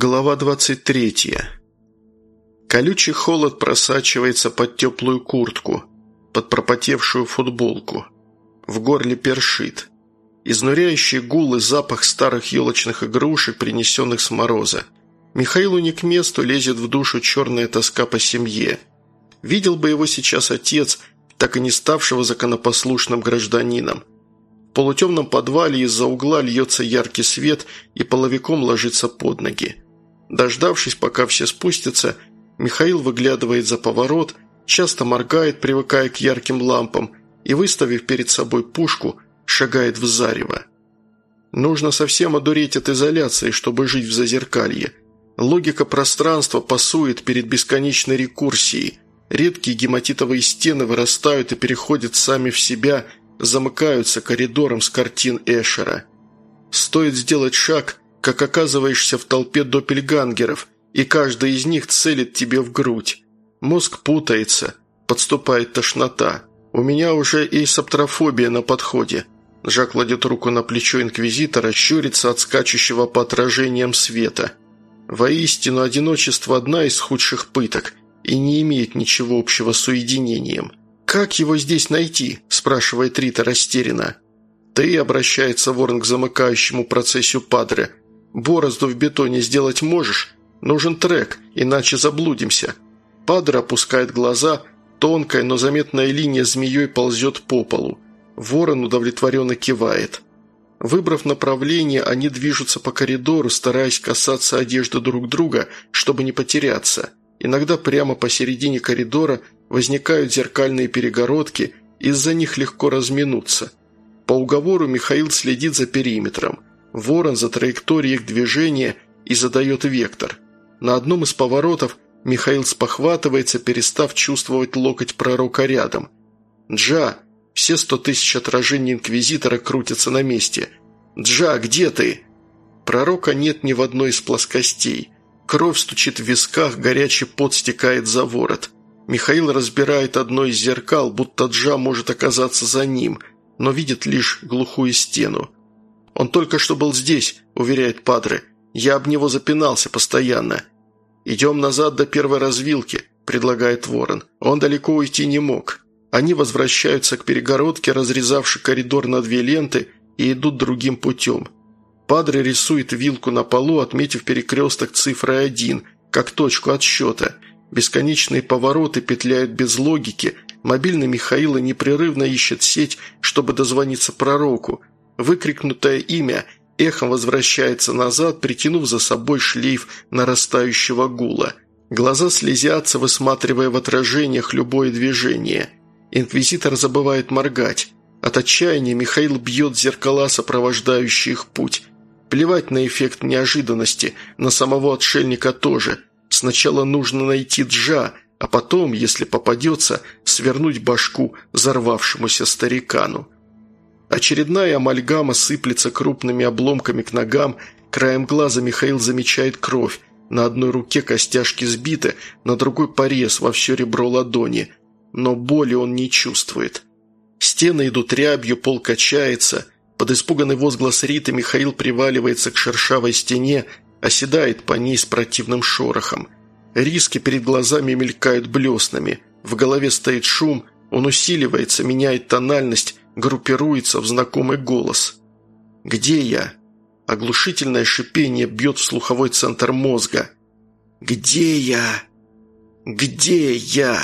Глава 23. Колючий холод просачивается под теплую куртку, под пропотевшую футболку. В горле першит. Изнуряющий гул и запах старых елочных игрушек, принесенных с мороза. Михаилу не к месту лезет в душу черная тоска по семье. Видел бы его сейчас отец, так и не ставшего законопослушным гражданином. В полутемном подвале из-за угла льется яркий свет и половиком ложится под ноги. Дождавшись, пока все спустятся, Михаил выглядывает за поворот, часто моргает, привыкая к ярким лампам, и, выставив перед собой пушку, шагает в зарево. Нужно совсем одуреть от изоляции, чтобы жить в зазеркалье. Логика пространства пасует перед бесконечной рекурсией. Редкие гематитовые стены вырастают и переходят сами в себя – замыкаются коридором с картин Эшера. Стоит сделать шаг, как оказываешься в толпе доппельгангеров, и каждый из них целит тебе в грудь. Мозг путается, подступает тошнота. У меня уже и саптрофобия на подходе. Жак кладет руку на плечо инквизитора, щурится от скачущего по отражениям света. Воистину, одиночество – одна из худших пыток и не имеет ничего общего с уединением. «Как его здесь найти?» – спрашивает Рита растерянно. «Ты», – обращается Ворон к замыкающему процессию Падре, – «борозду в бетоне сделать можешь? Нужен трек, иначе заблудимся». Падре опускает глаза, тонкая, но заметная линия змеей ползет по полу. Ворон удовлетворенно кивает. Выбрав направление, они движутся по коридору, стараясь касаться одежды друг друга, чтобы не потеряться. Иногда прямо посередине коридора – возникают зеркальные перегородки, из-за них легко разминуться. По уговору Михаил следит за периметром. Ворон за траекторией их движения и задает вектор. На одном из поворотов Михаил спохватывается, перестав чувствовать локоть пророка рядом. «Джа!» Все сто тысяч отражений Инквизитора крутятся на месте. «Джа, где ты?» Пророка нет ни в одной из плоскостей. Кровь стучит в висках, горячий пот стекает за ворот. Михаил разбирает одно из зеркал, будто Джа может оказаться за ним, но видит лишь глухую стену. «Он только что был здесь», – уверяет Падре. «Я об него запинался постоянно». «Идем назад до первой развилки», – предлагает Ворон. Он далеко уйти не мог. Они возвращаются к перегородке, разрезавшей коридор на две ленты, и идут другим путем. Падре рисует вилку на полу, отметив перекресток цифрой 1, как точку отсчета – Бесконечные повороты петляют без логики. Мобильный Михаила непрерывно ищет сеть, чтобы дозвониться пророку. Выкрикнутое имя эхом возвращается назад, притянув за собой шлейф нарастающего гула. Глаза слезятся, высматривая в отражениях любое движение. Инквизитор забывает моргать. От отчаяния Михаил бьет зеркала, сопровождающие их путь. Плевать на эффект неожиданности, на самого отшельника тоже – Сначала нужно найти Джа, а потом, если попадется, свернуть башку взорвавшемуся старикану. Очередная амальгама сыплется крупными обломками к ногам, краем глаза Михаил замечает кровь, на одной руке костяшки сбиты, на другой порез во все ребро ладони, но боли он не чувствует. Стены идут рябью, пол качается. Под испуганный возглас Риты Михаил приваливается к шершавой стене, оседает по ней с противным шорохом. Риски перед глазами мелькают блеснами. В голове стоит шум, он усиливается, меняет тональность, группируется в знакомый голос. «Где я?» Оглушительное шипение бьет в слуховой центр мозга. «Где я? Где я?»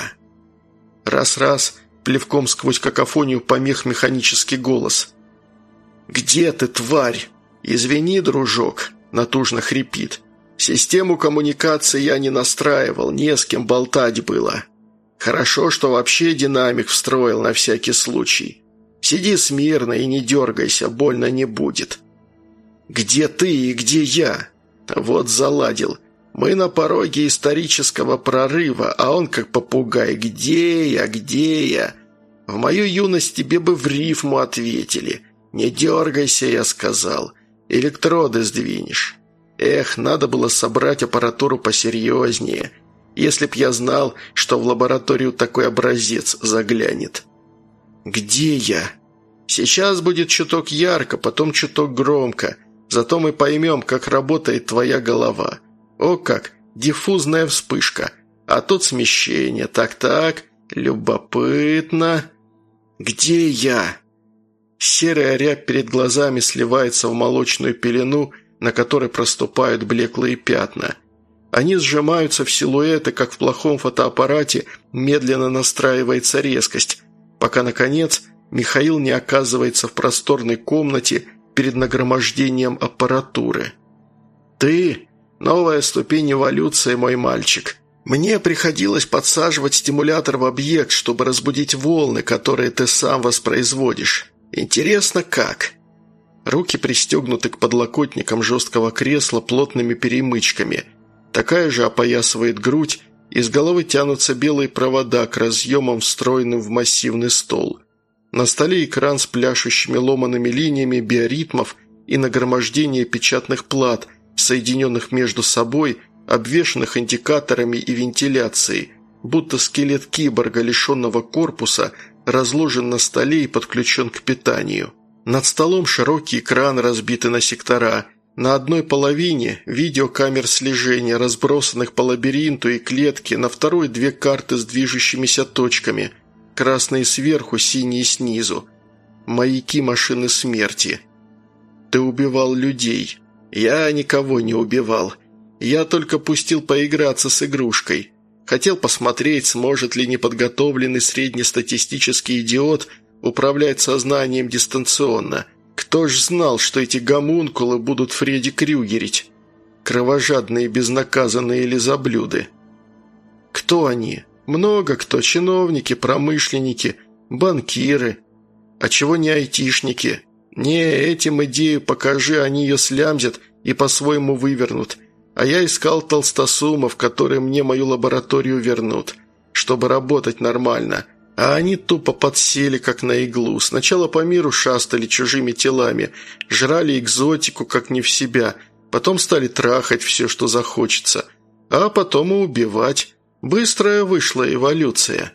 Раз-раз, плевком сквозь какофонию помех механический голос. «Где ты, тварь? Извини, дружок, натужно хрипит. «Систему коммуникации я не настраивал, не с кем болтать было. Хорошо, что вообще динамик встроил на всякий случай. Сиди смирно и не дергайся, больно не будет». «Где ты и где я?» «Вот заладил. Мы на пороге исторического прорыва, а он как попугай. Где я, где я?» «В мою юность тебе бы в рифму ответили. Не дергайся, я сказал. Электроды сдвинешь. Эх, надо было собрать аппаратуру посерьезнее. Если б я знал, что в лабораторию такой образец заглянет. Где я? Сейчас будет чуток ярко, потом чуток громко. Зато мы поймем, как работает твоя голова. О как! Диффузная вспышка. А тут смещение. Так-так. Любопытно. Где я? Серая рябь перед глазами сливается в молочную пелену, на которой проступают блеклые пятна. Они сжимаются в силуэты, как в плохом фотоаппарате медленно настраивается резкость, пока, наконец, Михаил не оказывается в просторной комнате перед нагромождением аппаратуры. «Ты – новая ступень эволюции, мой мальчик. Мне приходилось подсаживать стимулятор в объект, чтобы разбудить волны, которые ты сам воспроизводишь. Интересно, как?» Руки пристегнуты к подлокотникам жесткого кресла плотными перемычками. Такая же опоясывает грудь, из головы тянутся белые провода к разъемам, встроенным в массивный стол. На столе экран с пляшущими ломаными линиями биоритмов и нагромождение печатных плат, соединенных между собой, обвешанных индикаторами и вентиляцией, будто скелет киборга, лишенного корпуса, разложен на столе и подключен к питанию. Над столом широкий экран, разбитый на сектора. На одной половине – видеокамер слежения, разбросанных по лабиринту и клетке, на второй – две карты с движущимися точками – Красные сверху, синие снизу. Маяки машины смерти. Ты убивал людей. Я никого не убивал. Я только пустил поиграться с игрушкой. Хотел посмотреть, сможет ли неподготовленный среднестатистический идиот управлять сознанием дистанционно. Кто ж знал, что эти гомункулы будут Фредди Крюгерить? Кровожадные безнаказанные лизоблюды. Кто они? Много кто, чиновники, промышленники, банкиры. А чего не айтишники? Не, этим идею покажи, они ее слямзят и по-своему вывернут. А я искал толстосумов, которые мне мою лабораторию вернут, чтобы работать нормально. А они тупо подсели, как на иглу. Сначала по миру шастали чужими телами, жрали экзотику, как не в себя, потом стали трахать все, что захочется, а потом и убивать. Быстрая вышла эволюция.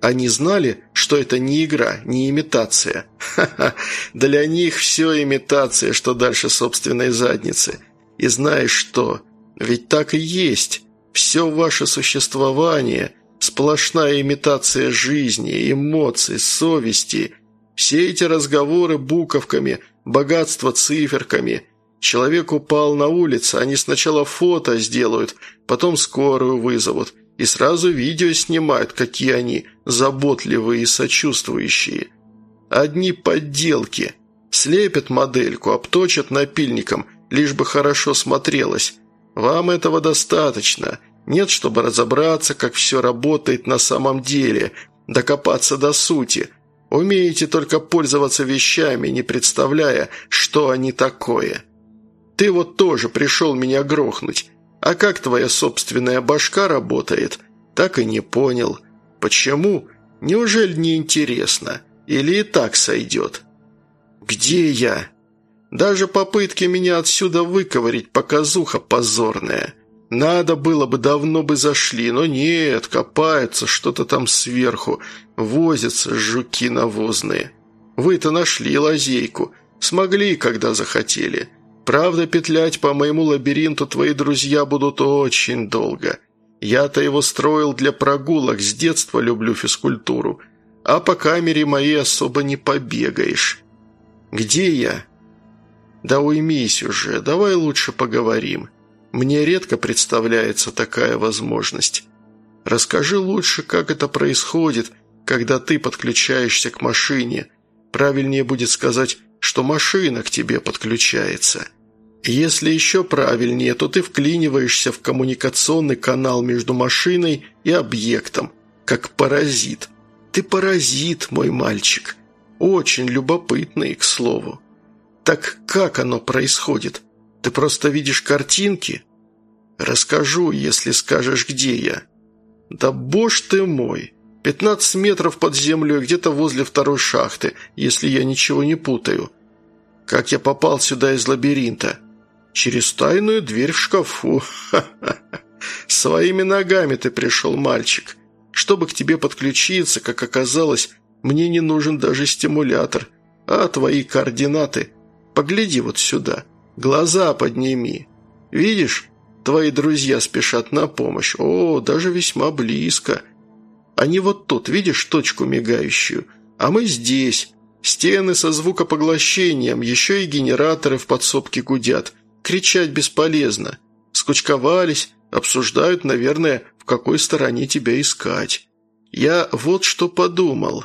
Они знали, что это не игра, не имитация. Ха-ха, для них все имитация, что дальше собственной задницы. И знаешь что? Ведь так и есть. Все ваше существование – сплошная имитация жизни, эмоций, совести. Все эти разговоры буковками, богатство циферками. Человек упал на улице, они сначала фото сделают, потом скорую вызовут – и сразу видео снимают, какие они заботливые и сочувствующие. Одни подделки. Слепят модельку, обточат напильником, лишь бы хорошо смотрелось. Вам этого достаточно. Нет, чтобы разобраться, как все работает на самом деле, докопаться до сути. Умеете только пользоваться вещами, не представляя, что они такое. Ты вот тоже пришел меня грохнуть. А как твоя собственная башка работает, так и не понял. Почему? Неужели не интересно? Или и так сойдет? Где я? Даже попытки меня отсюда выковырить показуха позорная. Надо было бы, давно бы зашли, но нет, копаются что-то там сверху, возятся жуки навозные. Вы-то нашли лазейку, смогли, когда захотели. Правда, петлять по моему лабиринту твои друзья будут очень долго. Я-то его строил для прогулок, с детства люблю физкультуру. А по камере моей особо не побегаешь. Где я? Да уймись уже, давай лучше поговорим. Мне редко представляется такая возможность. Расскажи лучше, как это происходит, когда ты подключаешься к машине. Правильнее будет сказать, что машина к тебе подключается». Если еще правильнее, то ты вклиниваешься в коммуникационный канал между машиной и объектом, как паразит. Ты паразит, мой мальчик. Очень любопытный, к слову. Так как оно происходит? Ты просто видишь картинки? Расскажу, если скажешь, где я. Да боже ты мой! 15 метров под землей, где-то возле второй шахты, если я ничего не путаю. Как я попал сюда из лабиринта? Через тайную дверь в шкафу. Своими ногами ты пришел, мальчик. Чтобы к тебе подключиться, как оказалось, мне не нужен даже стимулятор. А твои координаты... Погляди вот сюда. Глаза подними. Видишь? Твои друзья спешат на помощь. О, даже весьма близко. Они вот тут, видишь точку мигающую? А мы здесь. Стены со звукопоглощением, еще и генераторы в подсобке гудят. Кричать бесполезно. Скучковались, обсуждают, наверное, в какой стороне тебя искать. Я вот что подумал.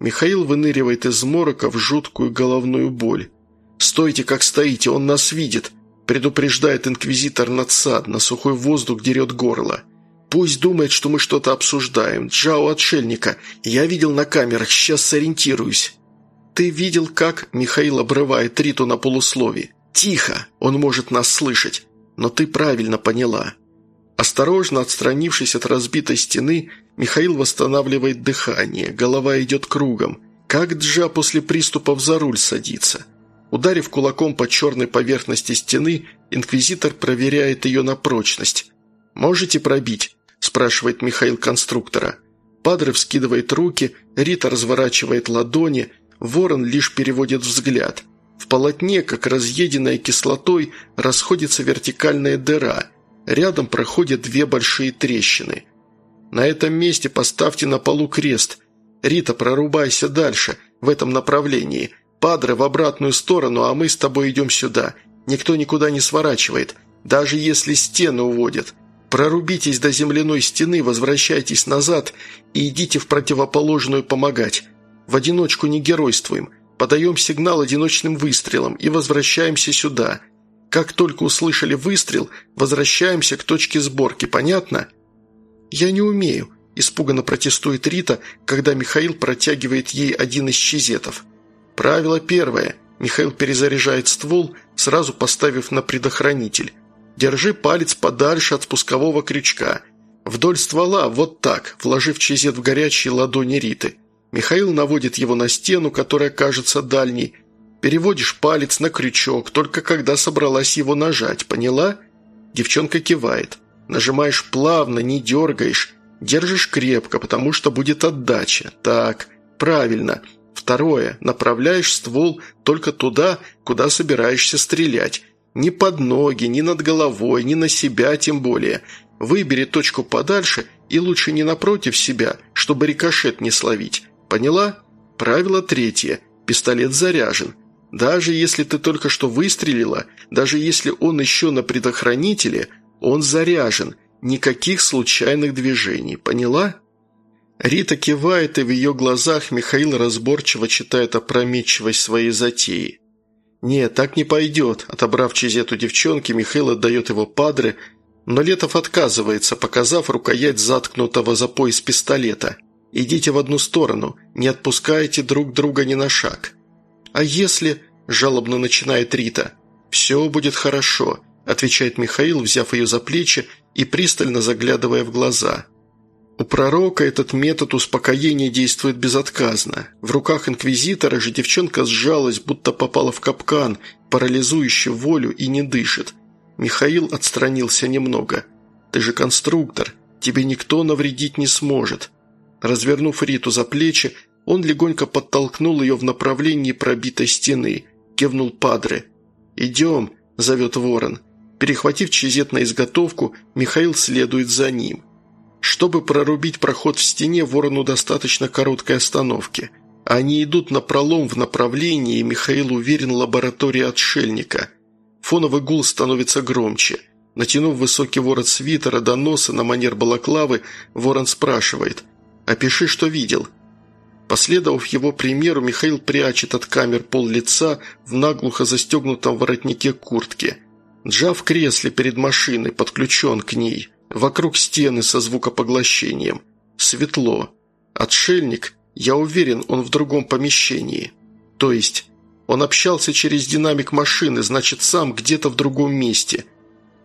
Михаил выныривает из морока в жуткую головную боль. «Стойте, как стоите, он нас видит!» предупреждает инквизитор надсадно, сухой воздух дерет горло. «Пусть думает, что мы что-то обсуждаем. Джао отшельника. Я видел на камерах, сейчас сориентируюсь». «Ты видел, как...» – Михаил обрывает Риту на полуслове. «Тихо! Он может нас слышать. Но ты правильно поняла». Осторожно отстранившись от разбитой стены, Михаил восстанавливает дыхание, голова идет кругом. Как Джа после приступов за руль садится? Ударив кулаком по черной поверхности стены, инквизитор проверяет ее на прочность. «Можете пробить?» – спрашивает Михаил конструктора. Падре вскидывает руки, Рита разворачивает ладони, ворон лишь переводит взгляд. В полотне, как разъеденная кислотой, расходится вертикальная дыра. Рядом проходят две большие трещины. На этом месте поставьте на полу крест. Рита, прорубайся дальше, в этом направлении. Падре в обратную сторону, а мы с тобой идем сюда. Никто никуда не сворачивает, даже если стены уводят. Прорубитесь до земляной стены, возвращайтесь назад и идите в противоположную помогать. В одиночку не геройствуем. Подаем сигнал одиночным выстрелом и возвращаемся сюда. Как только услышали выстрел, возвращаемся к точке сборки, понятно?» «Я не умею», – испуганно протестует Рита, когда Михаил протягивает ей один из чизетов. «Правило первое. Михаил перезаряжает ствол, сразу поставив на предохранитель. Держи палец подальше от спускового крючка. Вдоль ствола, вот так, вложив чизет в горячие ладони Риты. Михаил наводит его на стену, которая кажется дальней. Переводишь палец на крючок, только когда собралась его нажать, поняла?» Девчонка кивает. Нажимаешь плавно, не дергаешь. Держишь крепко, потому что будет отдача. Так, правильно. Второе. Направляешь ствол только туда, куда собираешься стрелять. Ни под ноги, ни над головой, ни на себя тем более. Выбери точку подальше и лучше не напротив себя, чтобы рикошет не словить. Поняла? Правило третье. Пистолет заряжен. Даже если ты только что выстрелила, даже если он еще на предохранителе, он заряжен. Никаких случайных движений. Поняла?» Рита кивает, и в ее глазах Михаил разборчиво читает опрометчивость своей затеи. «Нет, так не пойдет», – отобрав чизету девчонки, Михаил отдает его падре, но Летов отказывается, показав рукоять заткнутого за пояс пистолета. «Идите в одну сторону, не отпускайте друг друга ни на шаг». «А если...» – жалобно начинает Рита. «Все будет хорошо отвечает Михаил, взяв ее за плечи и пристально заглядывая в глаза. У пророка этот метод успокоения действует безотказно. В руках инквизитора же девчонка сжалась, будто попала в капкан, парализующий волю и не дышит. Михаил отстранился немного. «Ты же конструктор, тебе никто навредить не сможет». Развернув Риту за плечи, он легонько подтолкнул ее в направлении пробитой стены. Кивнул Падре. «Идем», – зовет ворон. Перехватив чизет на изготовку, Михаил следует за ним. Чтобы прорубить проход в стене, ворону достаточно короткой остановки. Они идут на пролом в направлении, и Михаил уверен лаборатория отшельника. Фоновый гул становится громче. Натянув высокий ворот свитера до носа на манер балаклавы, ворон спрашивает «Опиши, что видел». Последовав его примеру, Михаил прячет от камер пол лица в наглухо застегнутом воротнике куртки – Джа в кресле перед машиной, подключен к ней. Вокруг стены со звукопоглощением. Светло. Отшельник, я уверен, он в другом помещении. То есть, он общался через динамик машины, значит, сам где-то в другом месте.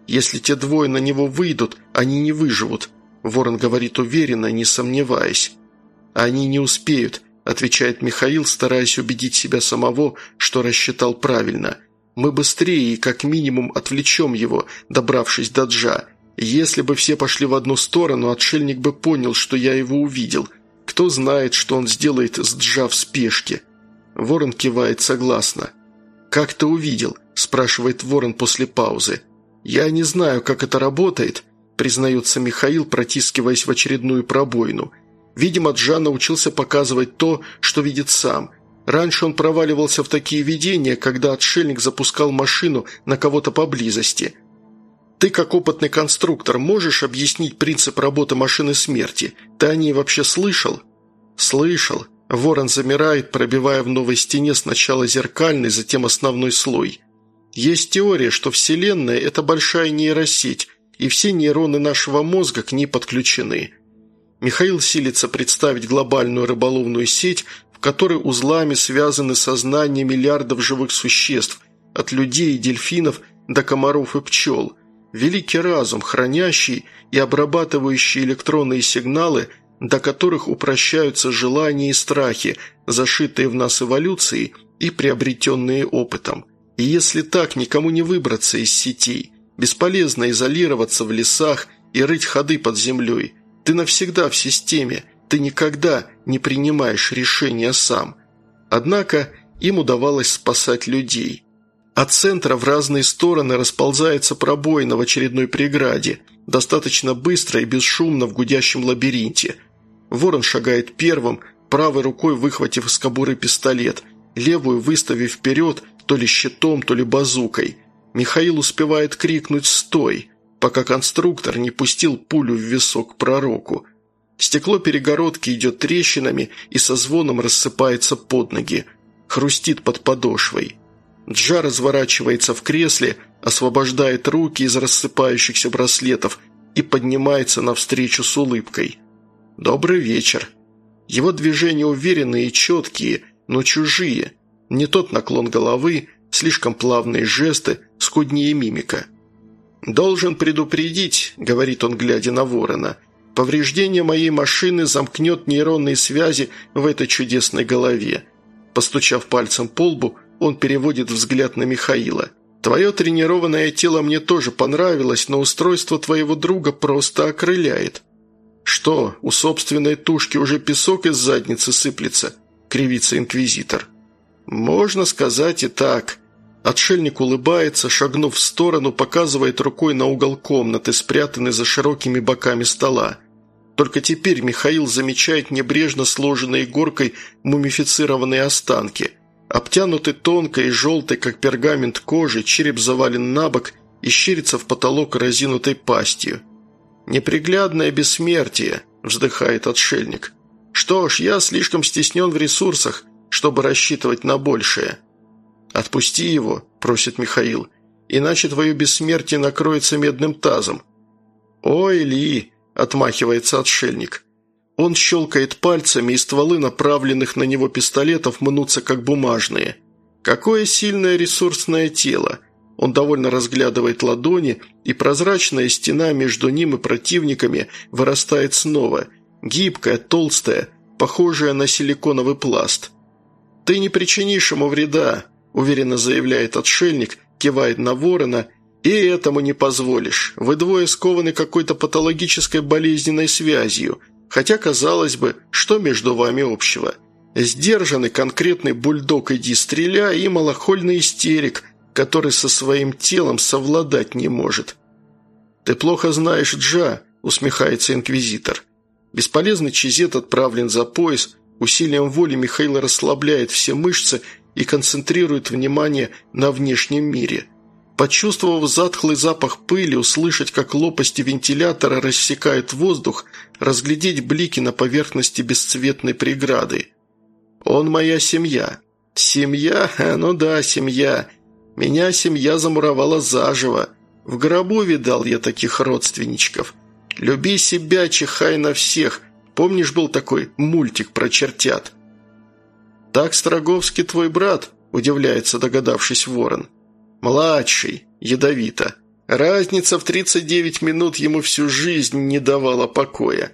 Если те двое на него выйдут, они не выживут. Ворон говорит уверенно, не сомневаясь. «Они не успеют», – отвечает Михаил, стараясь убедить себя самого, что рассчитал правильно – мы быстрее и как минимум отвлечем его, добравшись до Джа. Если бы все пошли в одну сторону, отшельник бы понял, что я его увидел. Кто знает, что он сделает с Джа в спешке?» Ворон кивает согласно. «Как ты увидел?» – спрашивает Ворон после паузы. «Я не знаю, как это работает», – признается Михаил, протискиваясь в очередную пробоину. Видимо, Джа научился показывать то, что видит сам. Раньше он проваливался в такие видения, когда отшельник запускал машину на кого-то поблизости. «Ты, как опытный конструктор, можешь объяснить принцип работы машины смерти? Ты о ней вообще слышал?» «Слышал», Ворон замирает, пробивая в новой стене сначала зеркальный, затем основной слой. Есть теория, что Вселенная – это большая нейросеть, и все нейроны нашего мозга к ней подключены. Михаил силится представить глобальную рыболовную сеть, в которой узлами связаны сознания миллиардов живых существ, от людей и дельфинов до комаров и пчел. Великий разум, хранящий и обрабатывающий электронные сигналы – до которых упрощаются желания и страхи, зашитые в нас эволюцией и приобретенные опытом. И если так никому не выбраться из сетей, бесполезно изолироваться в лесах и рыть ходы под землей. Ты навсегда в системе, ты никогда не принимаешь решения сам. Однако им удавалось спасать людей. От центра в разные стороны расползается пробоина в очередной преграде, достаточно быстро и бесшумно в гудящем лабиринте – Ворон шагает первым, правой рукой выхватив из кобуры пистолет, левую выставив вперед то ли щитом, то ли базукой. Михаил успевает крикнуть «Стой!», пока конструктор не пустил пулю в висок пророку. Стекло перегородки идет трещинами и со звоном рассыпается под ноги. Хрустит под подошвой. Джа разворачивается в кресле, освобождает руки из рассыпающихся браслетов и поднимается навстречу с улыбкой. «Добрый вечер». Его движения уверенные и четкие, но чужие. Не тот наклон головы, слишком плавные жесты, скуднее мимика. «Должен предупредить», — говорит он, глядя на ворона, «повреждение моей машины замкнет нейронные связи в этой чудесной голове». Постучав пальцем по лбу, он переводит взгляд на Михаила. «Твое тренированное тело мне тоже понравилось, но устройство твоего друга просто окрыляет». «Что, у собственной тушки уже песок из задницы сыплется?» – кривится инквизитор. «Можно сказать и так». Отшельник улыбается, шагнув в сторону, показывает рукой на угол комнаты, спрятанный за широкими боками стола. Только теперь Михаил замечает небрежно сложенные горкой мумифицированные останки. Обтянутый тонкой и желтой, как пергамент кожи, череп завален на бок и щерится в потолок разинутой пастью. «Неприглядное бессмертие», – вздыхает отшельник. «Что ж, я слишком стеснен в ресурсах, чтобы рассчитывать на большее». «Отпусти его», – просит Михаил, – «иначе твое бессмертие накроется медным тазом». «Ой, Ли», – отмахивается отшельник. Он щелкает пальцами, и стволы направленных на него пистолетов мнутся как бумажные. «Какое сильное ресурсное тело! Он довольно разглядывает ладони, и прозрачная стена между ним и противниками вырастает снова, гибкая, толстая, похожая на силиконовый пласт. «Ты не причинишь ему вреда», – уверенно заявляет отшельник, кивает на ворона, – «и этому не позволишь. Вы двое скованы какой-то патологической болезненной связью, хотя, казалось бы, что между вами общего?» Сдержанный конкретный бульдог «иди стреляй» и малохольный истерик – который со своим телом совладать не может. «Ты плохо знаешь Джа», – усмехается инквизитор. Бесполезный чизет отправлен за пояс, усилием воли Михаил расслабляет все мышцы и концентрирует внимание на внешнем мире. Почувствовав затхлый запах пыли, услышать, как лопасти вентилятора рассекают воздух, разглядеть блики на поверхности бесцветной преграды. «Он моя семья». «Семья? Ну да, семья. Меня семья замуровала заживо. В гробу видал я таких родственничков. Люби себя, чихай на всех. Помнишь, был такой мультик про чертят?» «Так Строговский твой брат?» – удивляется, догадавшись ворон. «Младший, ядовито. Разница в 39 минут ему всю жизнь не давала покоя».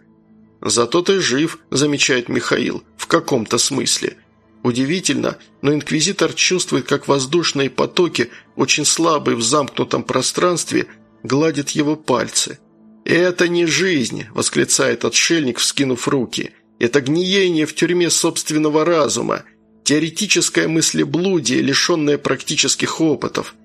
«Зато ты жив», – замечает Михаил, – «в каком-то смысле. Удивительно, но инквизитор чувствует, как воздушные потоки, очень слабые в замкнутом пространстве, гладят его пальцы. «Это не жизнь!» – восклицает отшельник, вскинув руки. «Это гниение в тюрьме собственного разума, теоретическое мыслеблудие, лишенное практических опытов.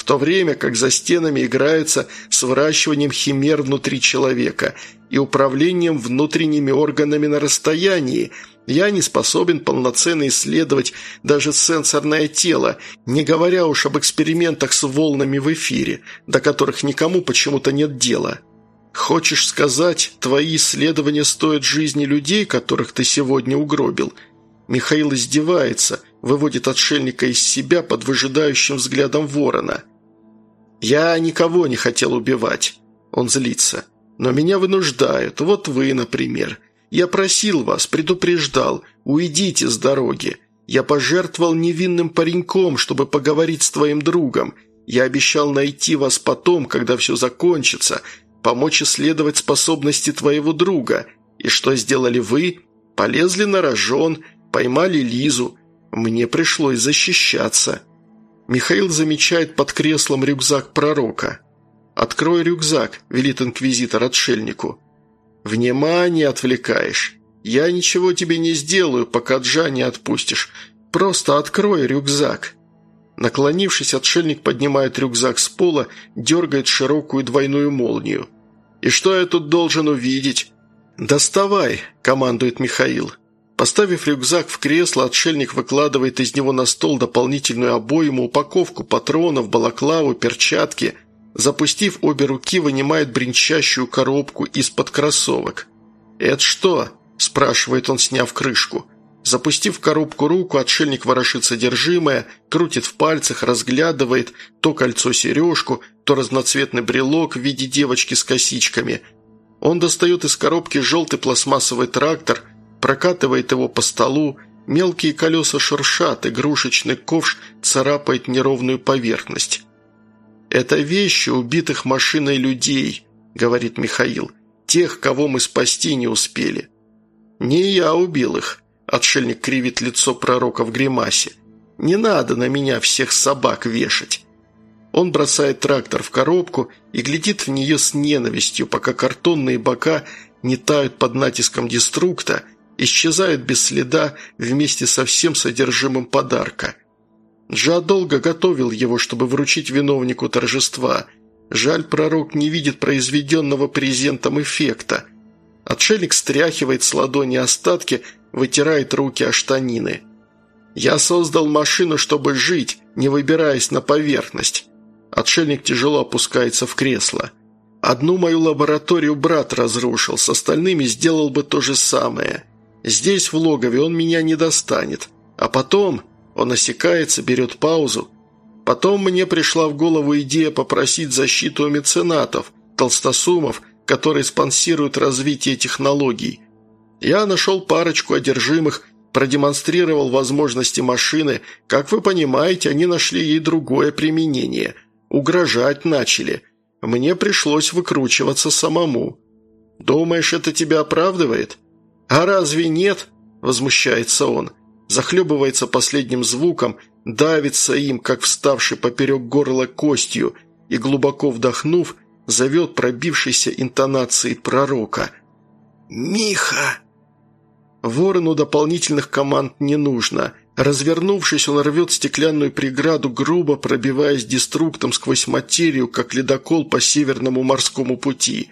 В то время как за стенами играются с выращиванием химер внутри человека и управлением внутренними органами на расстоянии, я не способен полноценно исследовать даже сенсорное тело, не говоря уж об экспериментах с волнами в эфире, до которых никому почему-то нет дела. Хочешь сказать, твои исследования стоят жизни людей, которых ты сегодня угробил? Михаил издевается, выводит отшельника из себя под выжидающим взглядом ворона. «Я никого не хотел убивать», – он злится. «Но меня вынуждают, вот вы, например. Я просил вас, предупреждал, уйдите с дороги. Я пожертвовал невинным пареньком, чтобы поговорить с твоим другом. Я обещал найти вас потом, когда все закончится, помочь исследовать способности твоего друга. И что сделали вы? Полезли на рожон, поймали Лизу. Мне пришлось защищаться». Михаил замечает под креслом рюкзак пророка. «Открой рюкзак», – велит инквизитор отшельнику. «Внимание отвлекаешь. Я ничего тебе не сделаю, пока Джа не отпустишь. Просто открой рюкзак». Наклонившись, отшельник поднимает рюкзак с пола, дергает широкую двойную молнию. «И что я тут должен увидеть?» «Доставай», – командует Михаил. Поставив рюкзак в кресло, отшельник выкладывает из него на стол дополнительную обойму, упаковку патронов, балаклаву, перчатки. Запустив обе руки, вынимает бренчащую коробку из-под кроссовок. «Это что?» – спрашивает он, сняв крышку. Запустив коробку руку, отшельник ворошит содержимое, крутит в пальцах, разглядывает то кольцо-сережку, то разноцветный брелок в виде девочки с косичками. Он достает из коробки желтый пластмассовый трактор – прокатывает его по столу, мелкие колеса шуршат, игрушечный ковш царапает неровную поверхность. «Это вещи убитых машиной людей», — говорит Михаил, — «тех, кого мы спасти не успели». «Не я убил их», — отшельник кривит лицо пророка в гримасе. «Не надо на меня всех собак вешать». Он бросает трактор в коробку и глядит в нее с ненавистью, пока картонные бока не тают под натиском деструкта, исчезает без следа вместе со всем содержимым подарка. Джа долго готовил его, чтобы вручить виновнику торжества. Жаль, пророк не видит произведенного презентом эффекта. Отшельник стряхивает с ладони остатки, вытирает руки о штанины. «Я создал машину, чтобы жить, не выбираясь на поверхность». Отшельник тяжело опускается в кресло. «Одну мою лабораторию брат разрушил, с остальными сделал бы то же самое. Здесь, в логове, он меня не достанет. А потом он осекается, берет паузу. Потом мне пришла в голову идея попросить защиту у меценатов, толстосумов, которые спонсируют развитие технологий. Я нашел парочку одержимых, продемонстрировал возможности машины. Как вы понимаете, они нашли ей другое применение. Угрожать начали. Мне пришлось выкручиваться самому. Думаешь, это тебя оправдывает?» «А разве нет?» – возмущается он. Захлебывается последним звуком, давится им, как вставший поперек горла костью, и, глубоко вдохнув, зовет пробившейся интонацией пророка. «Миха!» Ворону дополнительных команд не нужно. Развернувшись, он рвет стеклянную преграду, грубо пробиваясь деструктом сквозь материю, как ледокол по Северному морскому пути.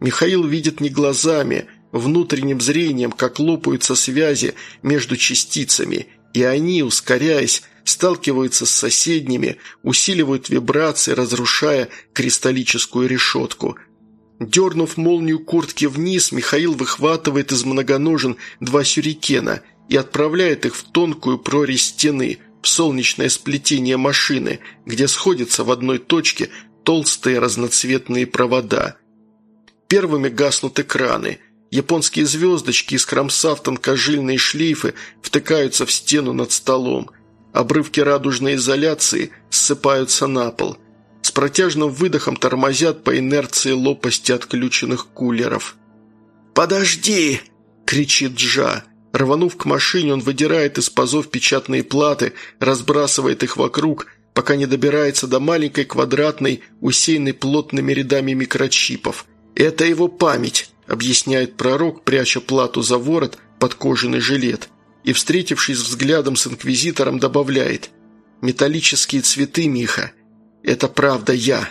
Михаил видит не глазами – внутренним зрением, как лопаются связи между частицами, и они, ускоряясь, сталкиваются с соседними, усиливают вибрации, разрушая кристаллическую решетку. Дернув молнию куртки вниз, Михаил выхватывает из многоножен два сюрикена и отправляет их в тонкую прорезь стены, в солнечное сплетение машины, где сходятся в одной точке толстые разноцветные провода. Первыми гаснут экраны – Японские звездочки, искромсав тонкожильные шлейфы, втыкаются в стену над столом. Обрывки радужной изоляции ссыпаются на пол. С протяжным выдохом тормозят по инерции лопасти отключенных кулеров. «Подожди!» – кричит Джа. Рванув к машине, он выдирает из пазов печатные платы, разбрасывает их вокруг, пока не добирается до маленькой квадратной, усеянной плотными рядами микрочипов. Это его память объясняет пророк, пряча плату за ворот под кожаный жилет, и, встретившись взглядом с инквизитором, добавляет «Металлические цветы, Миха. Это правда я.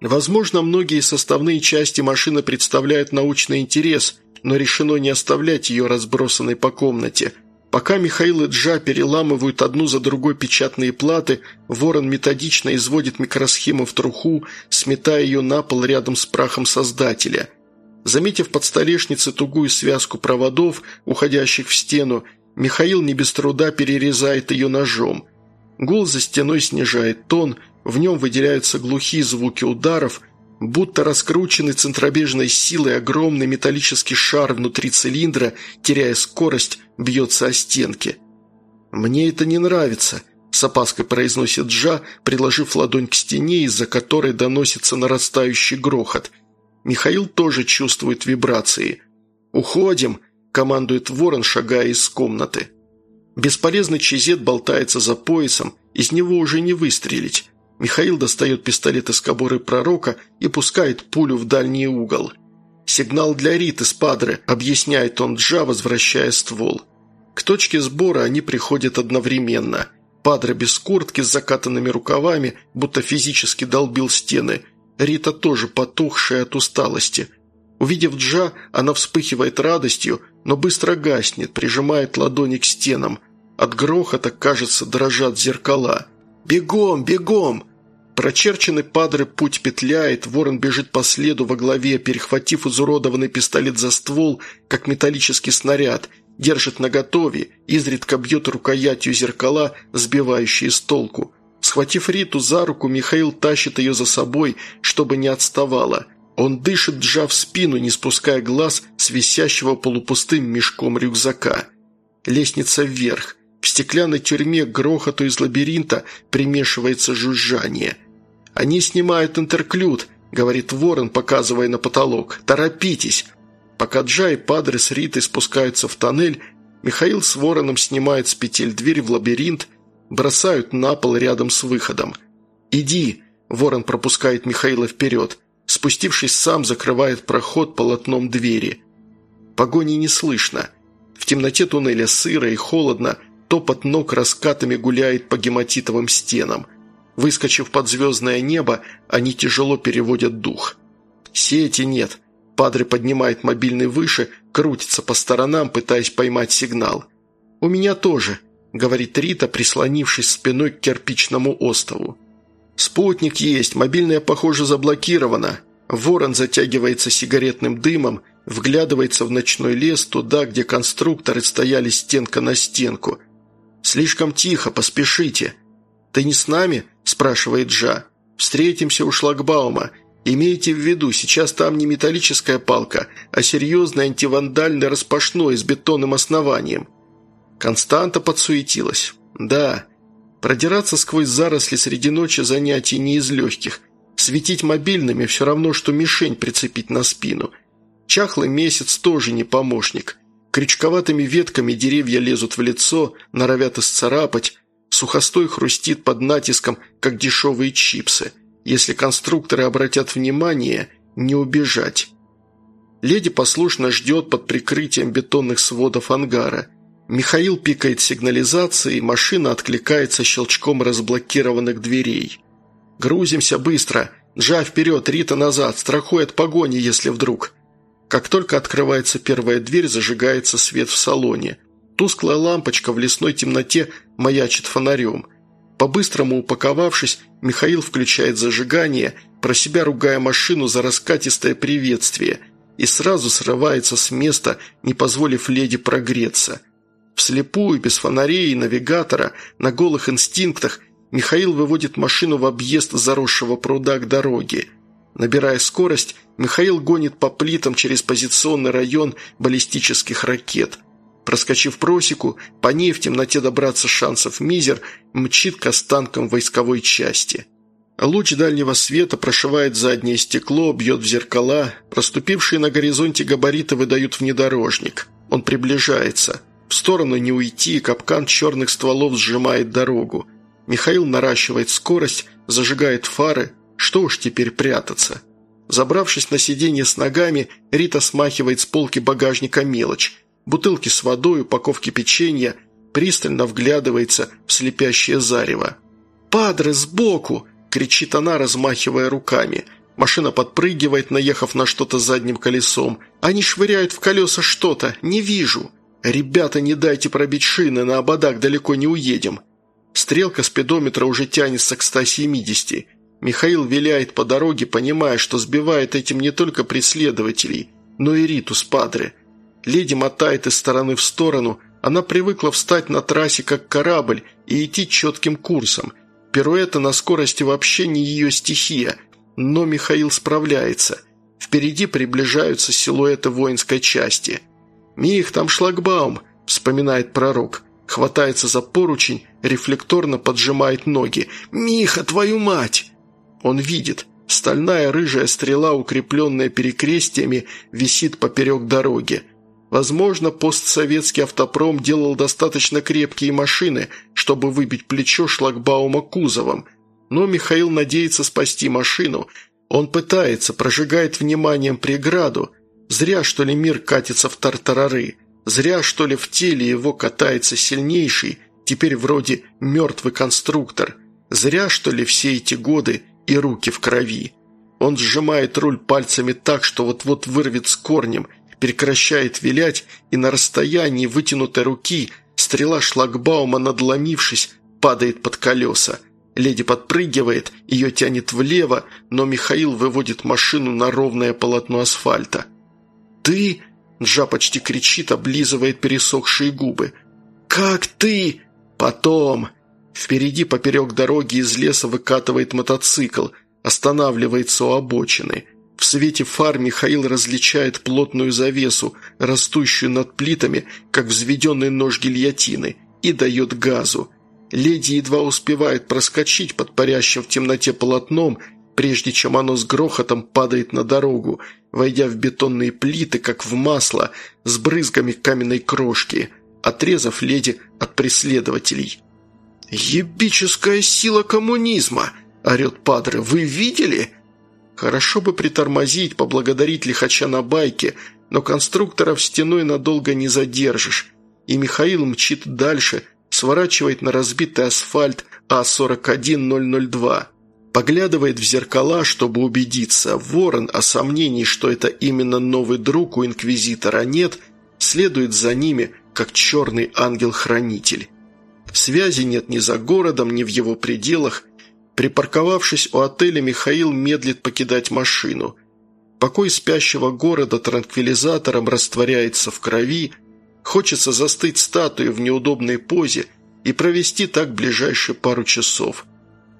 Возможно, многие составные части машины представляют научный интерес, но решено не оставлять ее разбросанной по комнате. Пока Михаил и Джа переламывают одну за другой печатные платы, Ворон методично изводит микросхему в труху, сметая ее на пол рядом с прахом создателя. Заметив под столешницей тугую связку проводов, уходящих в стену, Михаил не без труда перерезает ее ножом. Гул за стеной снижает тон – в нем выделяются глухие звуки ударов, будто раскрученный центробежной силой огромный металлический шар внутри цилиндра, теряя скорость, бьется о стенки. «Мне это не нравится», – с опаской произносит Джа, приложив ладонь к стене, из-за которой доносится нарастающий грохот. Михаил тоже чувствует вибрации. «Уходим», – командует ворон, шагая из комнаты. Бесполезный чизет болтается за поясом, из него уже не выстрелить. Михаил достает пистолет из кобуры пророка и пускает пулю в дальний угол. «Сигнал для Риты с Падре», – объясняет он Джа, возвращая ствол. К точке сбора они приходят одновременно. Падре без куртки с закатанными рукавами, будто физически долбил стены. Рита тоже потухшая от усталости. Увидев Джа, она вспыхивает радостью, но быстро гаснет, прижимает ладони к стенам. От грохота, кажется, дрожат зеркала – «Бегом, бегом!» Прочерченный падре путь петляет, ворон бежит по следу во главе, перехватив изуродованный пистолет за ствол, как металлический снаряд, держит наготове, изредка бьет рукоятью зеркала, сбивающие с толку. Схватив Риту за руку, Михаил тащит ее за собой, чтобы не отставала. Он дышит, сжав спину, не спуская глаз с висящего полупустым мешком рюкзака. Лестница вверх – в стеклянной тюрьме грохоту из лабиринта примешивается жужжание. «Они снимают интерклюд», — говорит ворон, показывая на потолок. «Торопитесь!» Пока Джа и Падре с Ритой спускаются в тоннель, Михаил с вороном снимает с петель дверь в лабиринт, бросают на пол рядом с выходом. «Иди!» – ворон пропускает Михаила вперед. Спустившись сам, закрывает проход полотном двери. Погони не слышно. В темноте туннеля сыро и холодно, топот ног раскатами гуляет по гематитовым стенам. Выскочив под звездное небо, они тяжело переводят дух. Сети нет. Падре поднимает мобильный выше, крутится по сторонам, пытаясь поймать сигнал. «У меня тоже», — говорит Рита, прислонившись спиной к кирпичному острову. «Спутник есть, мобильная, похоже, заблокирована». Ворон затягивается сигаретным дымом, вглядывается в ночной лес туда, где конструкторы стояли стенка на стенку — «Слишком тихо, поспешите». «Ты не с нами?» – спрашивает Джа. «Встретимся у шлагбаума. Имейте в виду, сейчас там не металлическая палка, а серьезный антивандальный распашной с бетонным основанием». Константа подсуетилась. «Да, продираться сквозь заросли среди ночи занятий не из легких. Светить мобильными все равно, что мишень прицепить на спину. Чахлый месяц тоже не помощник. Крючковатыми ветками деревья лезут в лицо, норовят исцарапать. Сухостой хрустит под натиском, как дешевые чипсы. Если конструкторы обратят внимание, не убежать. Леди послушно ждет под прикрытием бетонных сводов ангара. Михаил пикает сигнализацией, машина откликается щелчком разблокированных дверей. «Грузимся быстро! Джа вперед, Рита назад, страхуй от погони, если вдруг!» Как только открывается первая дверь, зажигается свет в салоне. Тусклая лампочка в лесной темноте маячит фонарем. По-быстрому упаковавшись, Михаил включает зажигание, про себя ругая машину за раскатистое приветствие, и сразу срывается с места, не позволив леди прогреться. Вслепую, без фонарей и навигатора, на голых инстинктах, Михаил выводит машину в объезд заросшего пруда к дороге. Набирая скорость, Михаил гонит по плитам через позиционный район баллистических ракет. Проскочив просеку, по ней в темноте добраться шансов мизер, мчит к останкам войсковой части. Луч дальнего света прошивает заднее стекло, бьет в зеркала. Проступившие на горизонте габариты выдают внедорожник. Он приближается. В сторону не уйти, капкан черных стволов сжимает дорогу. Михаил наращивает скорость, зажигает фары. Что уж теперь прятаться? Забравшись на сиденье с ногами, Рита смахивает с полки багажника мелочь. Бутылки с водой, упаковки печенья, пристально вглядывается в слепящее зарево. «Падре, сбоку!» – кричит она, размахивая руками. Машина подпрыгивает, наехав на что-то задним колесом. Они швыряют в колеса что-то. Не вижу. «Ребята, не дайте пробить шины, на ободах далеко не уедем». Стрелка спидометра уже тянется к 170. Михаил виляет по дороге, понимая, что сбивает этим не только преследователей, но и Риту с Падре. Леди мотает из стороны в сторону, она привыкла встать на трассе как корабль и идти четким курсом. Пируэты на скорости вообще не ее стихия, но Михаил справляется. Впереди приближаются силуэты воинской части. «Мих, там шлагбаум», – вспоминает пророк. Хватается за поручень, рефлекторно поджимает ноги. «Миха, твою мать!» Он видит. Стальная рыжая стрела, укрепленная перекрестиями, висит поперек дороги. Возможно, постсоветский автопром делал достаточно крепкие машины, чтобы выбить плечо шлагбаума кузовом. Но Михаил надеется спасти машину. Он пытается, прожигает вниманием преграду. Зря, что ли, мир катится в тартарары. Зря, что ли, в теле его катается сильнейший, теперь вроде мертвый конструктор. Зря, что ли, все эти годы и руки в крови. Он сжимает руль пальцами так, что вот-вот вырвет с корнем, прекращает вилять, и на расстоянии вытянутой руки стрела шлагбаума, надломившись, падает под колеса. Леди подпрыгивает, ее тянет влево, но Михаил выводит машину на ровное полотно асфальта. «Ты...» – Джа почти кричит, облизывает пересохшие губы. «Как ты...» «Потом...» Впереди поперек дороги из леса выкатывает мотоцикл, останавливается у обочины. В свете фар Михаил различает плотную завесу, растущую над плитами, как взведенный нож гильотины, и дает газу. Леди едва успевает проскочить под парящим в темноте полотном, прежде чем оно с грохотом падает на дорогу, войдя в бетонные плиты, как в масло, с брызгами каменной крошки, отрезав леди от преследователей. «Ебическая сила коммунизма!» – орет Падре. «Вы видели?» Хорошо бы притормозить, поблагодарить лихача на байке, но конструкторов стеной надолго не задержишь. И Михаил мчит дальше, сворачивает на разбитый асфальт А41002. Поглядывает в зеркала, чтобы убедиться, ворон о сомнении, что это именно новый друг у инквизитора нет, следует за ними, как черный ангел-хранитель. Связи нет ни за городом, ни в его пределах. Припарковавшись у отеля, Михаил медлит покидать машину. Покой спящего города транквилизатором растворяется в крови. Хочется застыть статуей в неудобной позе и провести так ближайшие пару часов.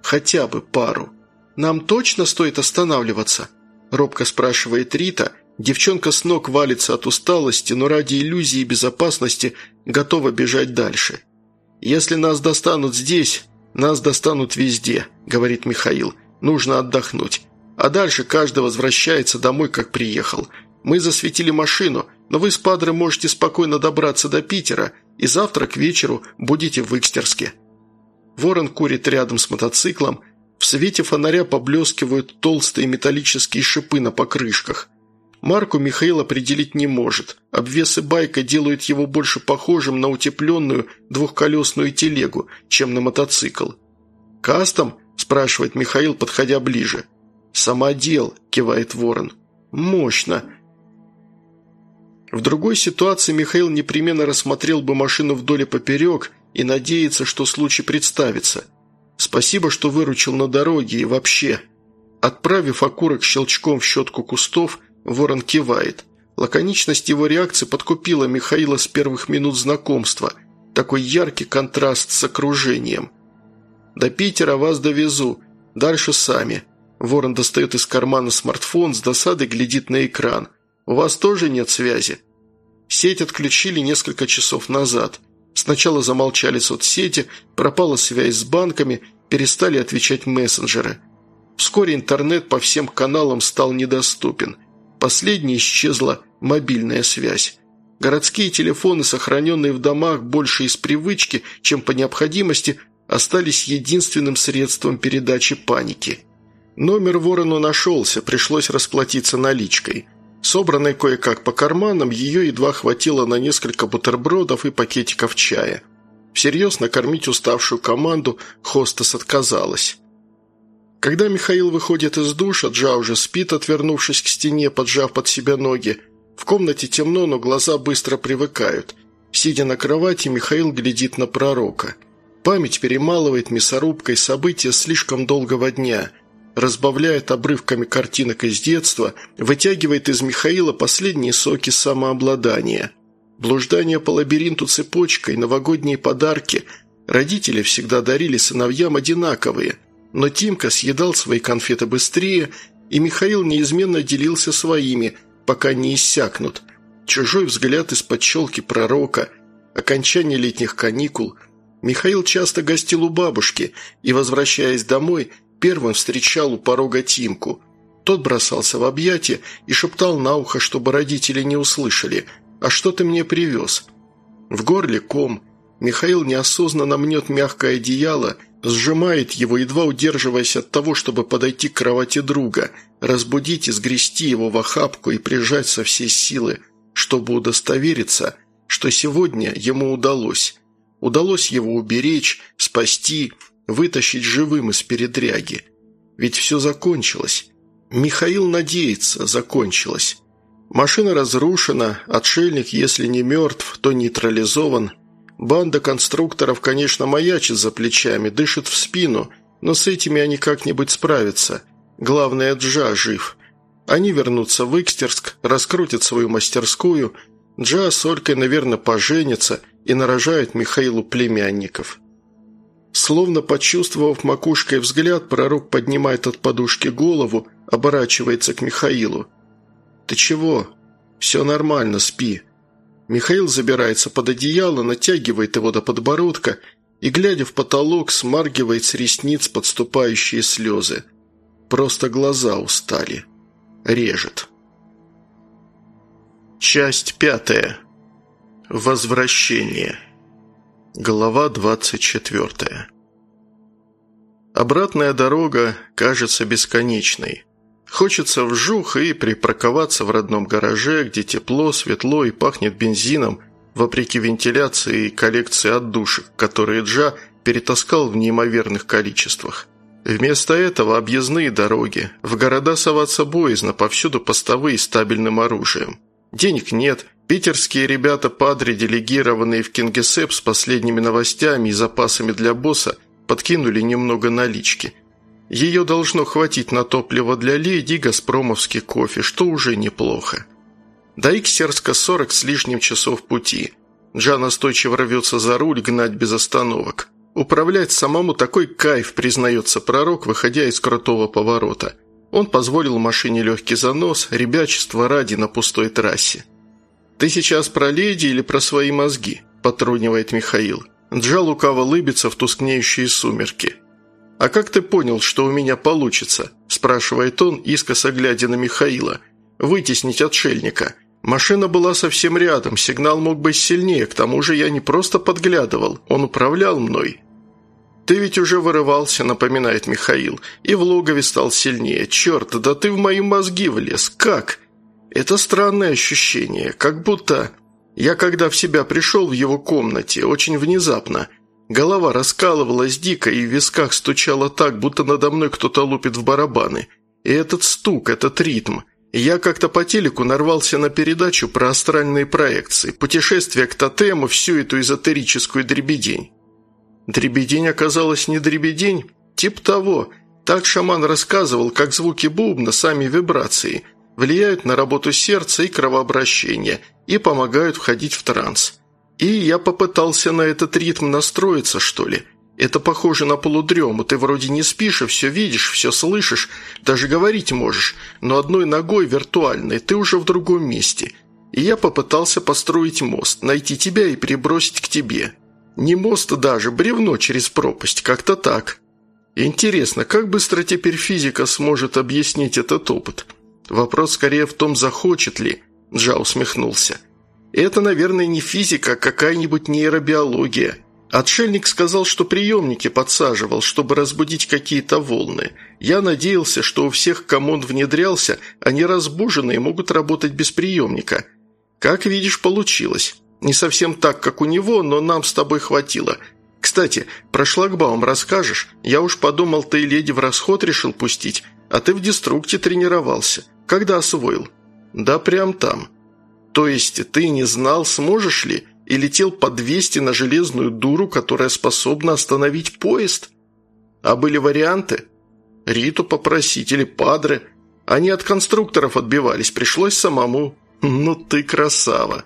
Хотя бы пару. «Нам точно стоит останавливаться?» – робко спрашивает Рита. Девчонка с ног валится от усталости, но ради иллюзии безопасности готова бежать дальше. «Если нас достанут здесь, нас достанут везде», – говорит Михаил. «Нужно отдохнуть. А дальше каждый возвращается домой, как приехал. Мы засветили машину, но вы с Падре можете спокойно добраться до Питера, и завтра к вечеру будете в Икстерске». Ворон курит рядом с мотоциклом. В свете фонаря поблескивают толстые металлические шипы на покрышках. Марку Михаил определить не может. Обвесы байка делают его больше похожим на утепленную двухколесную телегу, чем на мотоцикл. «Кастом?» – спрашивает Михаил, подходя ближе. «Самодел», – кивает Ворон. «Мощно». В другой ситуации Михаил непременно рассмотрел бы машину вдоль и поперек и надеется, что случай представится. Спасибо, что выручил на дороге и вообще. Отправив окурок щелчком в щетку кустов – Ворон кивает. Лаконичность его реакции подкупила Михаила с первых минут знакомства. Такой яркий контраст с окружением. «До Питера вас довезу. Дальше сами». Ворон достает из кармана смартфон, с досадой глядит на экран. «У вас тоже нет связи?» Сеть отключили несколько часов назад. Сначала замолчали соцсети, пропала связь с банками, перестали отвечать мессенджеры. Вскоре интернет по всем каналам стал недоступен – Последней исчезла мобильная связь. Городские телефоны, сохраненные в домах больше из привычки, чем по необходимости, остались единственным средством передачи паники. Номер ворону нашелся, пришлось расплатиться наличкой. Собранной кое-как по карманам, ее едва хватило на несколько бутербродов и пакетиков чая. Всерьез накормить уставшую команду хостес отказалась. Когда Михаил выходит из душа, Джа уже спит, отвернувшись к стене, поджав под себя ноги. В комнате темно, но глаза быстро привыкают. Сидя на кровати, Михаил глядит на пророка. Память перемалывает мясорубкой события слишком долгого дня, разбавляет обрывками картинок из детства, вытягивает из Михаила последние соки самообладания. Блуждание по лабиринту цепочкой, новогодние подарки. Родители всегда дарили сыновьям одинаковые, но Тимка съедал свои конфеты быстрее, и Михаил неизменно делился своими, пока не иссякнут. Чужой взгляд из-под щелки пророка, окончание летних каникул – Михаил часто гостил у бабушки и, возвращаясь домой, первым встречал у порога Тимку. Тот бросался в объятия и шептал на ухо, чтобы родители не услышали «А что ты мне привез?». В горле ком. Михаил неосознанно мнет мягкое одеяло, сжимает его, едва удерживаясь от того, чтобы подойти к кровати друга, разбудить и сгрести его в охапку и прижать со всей силы, чтобы удостовериться, что сегодня ему удалось. Удалось его уберечь, спасти, вытащить живым из передряги. Ведь все закончилось. Михаил надеется, закончилось. Машина разрушена, отшельник, если не мертв, то нейтрализован. Банда конструкторов, конечно, маячит за плечами, дышит в спину, но с этими они как-нибудь справятся. Главное, Джа жив. Они вернутся в Икстерск, раскрутят свою мастерскую. Джа с Олькой, наверное, поженятся – и нарожают Михаилу племянников. Словно почувствовав макушкой взгляд, пророк поднимает от подушки голову, оборачивается к Михаилу. «Ты чего? Все нормально, спи». Михаил забирается под одеяло, натягивает его до подбородка и, глядя в потолок, смаргивает с ресниц подступающие слезы. Просто глаза устали. Режет. Часть пятая. Возвращение. Глава 24. Обратная дорога кажется бесконечной. Хочется вжух и припарковаться в родном гараже, где тепло, светло и пахнет бензином, вопреки вентиляции и коллекции отдушек, которые Джа перетаскал в неимоверных количествах. Вместо этого объездные дороги, в города соваться боязно, повсюду постовые с стабильным оружием. Денег нет, Питерские ребята падри, делегированные в Кингисепп с последними новостями и запасами для босса, подкинули немного налички. Ее должно хватить на топливо для леди и газпромовский кофе, что уже неплохо. До Иксерска 40 с лишним часов пути. Джа настойчиво рвется за руль, гнать без остановок. Управлять самому такой кайф, признается пророк, выходя из крутого поворота. Он позволил машине легкий занос, ребячество ради на пустой трассе. «Ты сейчас про леди или про свои мозги?» – потрунивает Михаил. Джа лукаво лыбится в тускнеющие сумерки. «А как ты понял, что у меня получится?» – спрашивает он, искоса глядя на Михаила. «Вытеснить отшельника. Машина была совсем рядом, сигнал мог быть сильнее, к тому же я не просто подглядывал, он управлял мной». «Ты ведь уже вырывался», – напоминает Михаил, – «и в логове стал сильнее. Черт, да ты в мои мозги влез. Как?» Это странное ощущение, как будто... Я когда в себя пришел в его комнате, очень внезапно. Голова раскалывалась дико и в висках стучала так, будто надо мной кто-то лупит в барабаны. И этот стук, этот ритм. Я как-то по телеку нарвался на передачу про астральные проекции, путешествие к тотему, всю эту эзотерическую дребедень. Дребедень оказалась не дребедень, тип того. Так шаман рассказывал, как звуки бубна, сами вибрации – влияют на работу сердца и кровообращения и помогают входить в транс. И я попытался на этот ритм настроиться, что ли. Это похоже на полудрему, ты вроде не спишь и все видишь, все слышишь, даже говорить можешь, но одной ногой виртуальной ты уже в другом месте. И я попытался построить мост, найти тебя и перебросить к тебе. Не мост даже, бревно через пропасть, как-то так. Интересно, как быстро теперь физика сможет объяснить этот опыт?» Вопрос скорее в том, захочет ли. Джа усмехнулся. Это, наверное, не физика, а какая-нибудь нейробиология. Отшельник сказал, что приемники подсаживал, чтобы разбудить какие-то волны. Я надеялся, что у всех, кому он внедрялся, они разбуженные могут работать без приемника. Как видишь, получилось. Не совсем так, как у него, но нам с тобой хватило. Кстати, про шлагбаум расскажешь? Я уж подумал, ты леди в расход решил пустить, а ты в деструкте тренировался. Когда освоил?» «Да прям там». «То есть ты не знал, сможешь ли, и летел по 200 на железную дуру, которая способна остановить поезд?» «А были варианты?» «Риту попросить или Падре. Они от конструкторов отбивались, пришлось самому». «Ну ты красава!»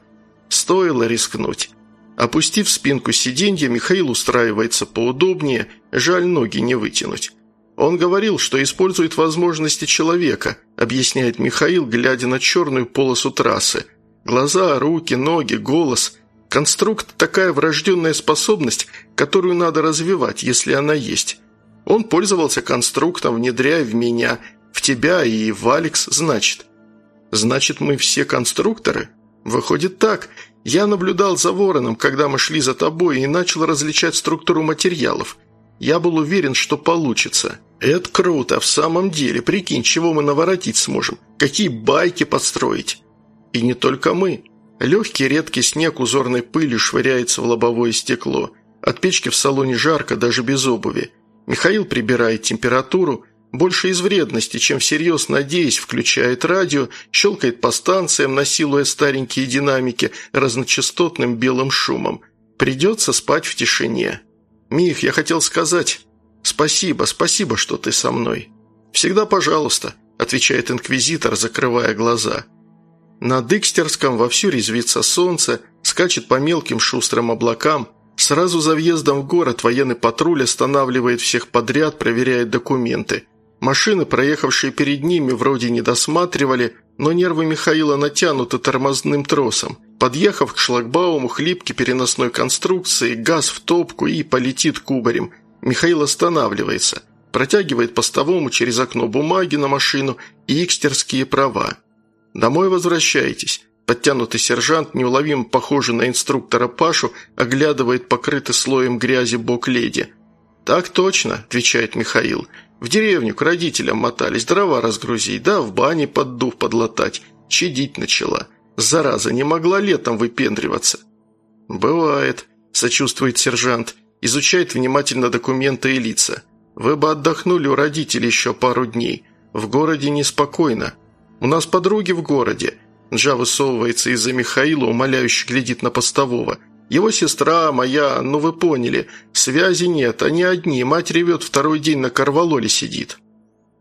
Стоило рискнуть. Опустив спинку сиденья, Михаил устраивается поудобнее, жаль ноги не вытянуть. Он говорил, что использует возможности человека, объясняет Михаил, глядя на черную полосу трассы. Глаза, руки, ноги, голос. Конструкт – такая врожденная способность, которую надо развивать, если она есть. Он пользовался конструктом, внедряя в меня, в тебя и в Алекс, значит. Значит, мы все конструкторы? Выходит так. Я наблюдал за Вороном, когда мы шли за тобой, и начал различать структуру материалов. Я был уверен, что получится. «Это круто, в самом деле. Прикинь, чего мы наворотить сможем. Какие байки построить». И не только мы. Легкий редкий снег узорной пылью швыряется в лобовое стекло. От печки в салоне жарко, даже без обуви. Михаил прибирает температуру, больше из вредности, чем всерьез надеясь, включает радио, щелкает по станциям, насилуя старенькие динамики разночастотным белым шумом. Придется спать в тишине. «Мих, я хотел сказать...» «Спасибо, спасибо, что ты со мной». «Всегда пожалуйста», – отвечает инквизитор, закрывая глаза. На Дикстерском вовсю резвится солнце, скачет по мелким шустрым облакам. Сразу за въездом в город военный патруль останавливает всех подряд, проверяет документы. Машины, проехавшие перед ними, вроде не досматривали, но нервы Михаила натянуты тормозным тросом. Подъехав к шлагбауму хлипкой переносной конструкции, газ в топку и полетит кубарем – Михаил останавливается, протягивает постовому через окно бумаги на машину и икстерские права. «Домой возвращаетесь». Подтянутый сержант, неуловимо похожий на инструктора Пашу, оглядывает покрытый слоем грязи бок леди. «Так точно», – отвечает Михаил. «В деревню к родителям мотались, дрова разгрузить, да в бане поддув подлатать. Чадить начала. Зараза, не могла летом выпендриваться». «Бывает», – сочувствует сержант изучает внимательно документы и лица. Вы бы отдохнули у родителей еще пару дней. В городе неспокойно. У нас подруги в городе. Джа высовывается из-за Михаила, умоляюще глядит на постового. Его сестра, моя, ну вы поняли. Связи нет, они одни. Мать ревет, второй день на корвалоле сидит.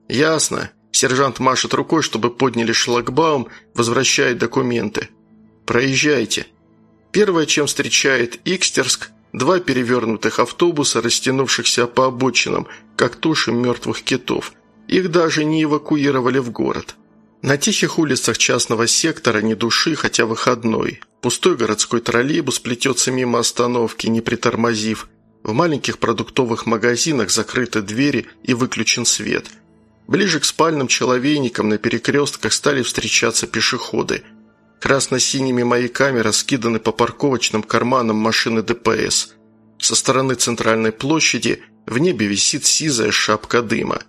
Ясно. Сержант машет рукой, чтобы подняли шлагбаум, возвращает документы. Проезжайте. Первое, чем встречает Икстерск, Два перевернутых автобуса, растянувшихся по обочинам, как туши мертвых китов. Их даже не эвакуировали в город. На тихих улицах частного сектора ни души, хотя выходной. Пустой городской троллейбус плетется мимо остановки, не притормозив. В маленьких продуктовых магазинах закрыты двери и выключен свет. Ближе к спальным человейникам на перекрестках стали встречаться пешеходы – Красно-синими маяками раскиданы по парковочным карманам машины ДПС. Со стороны центральной площади в небе висит сизая шапка дыма.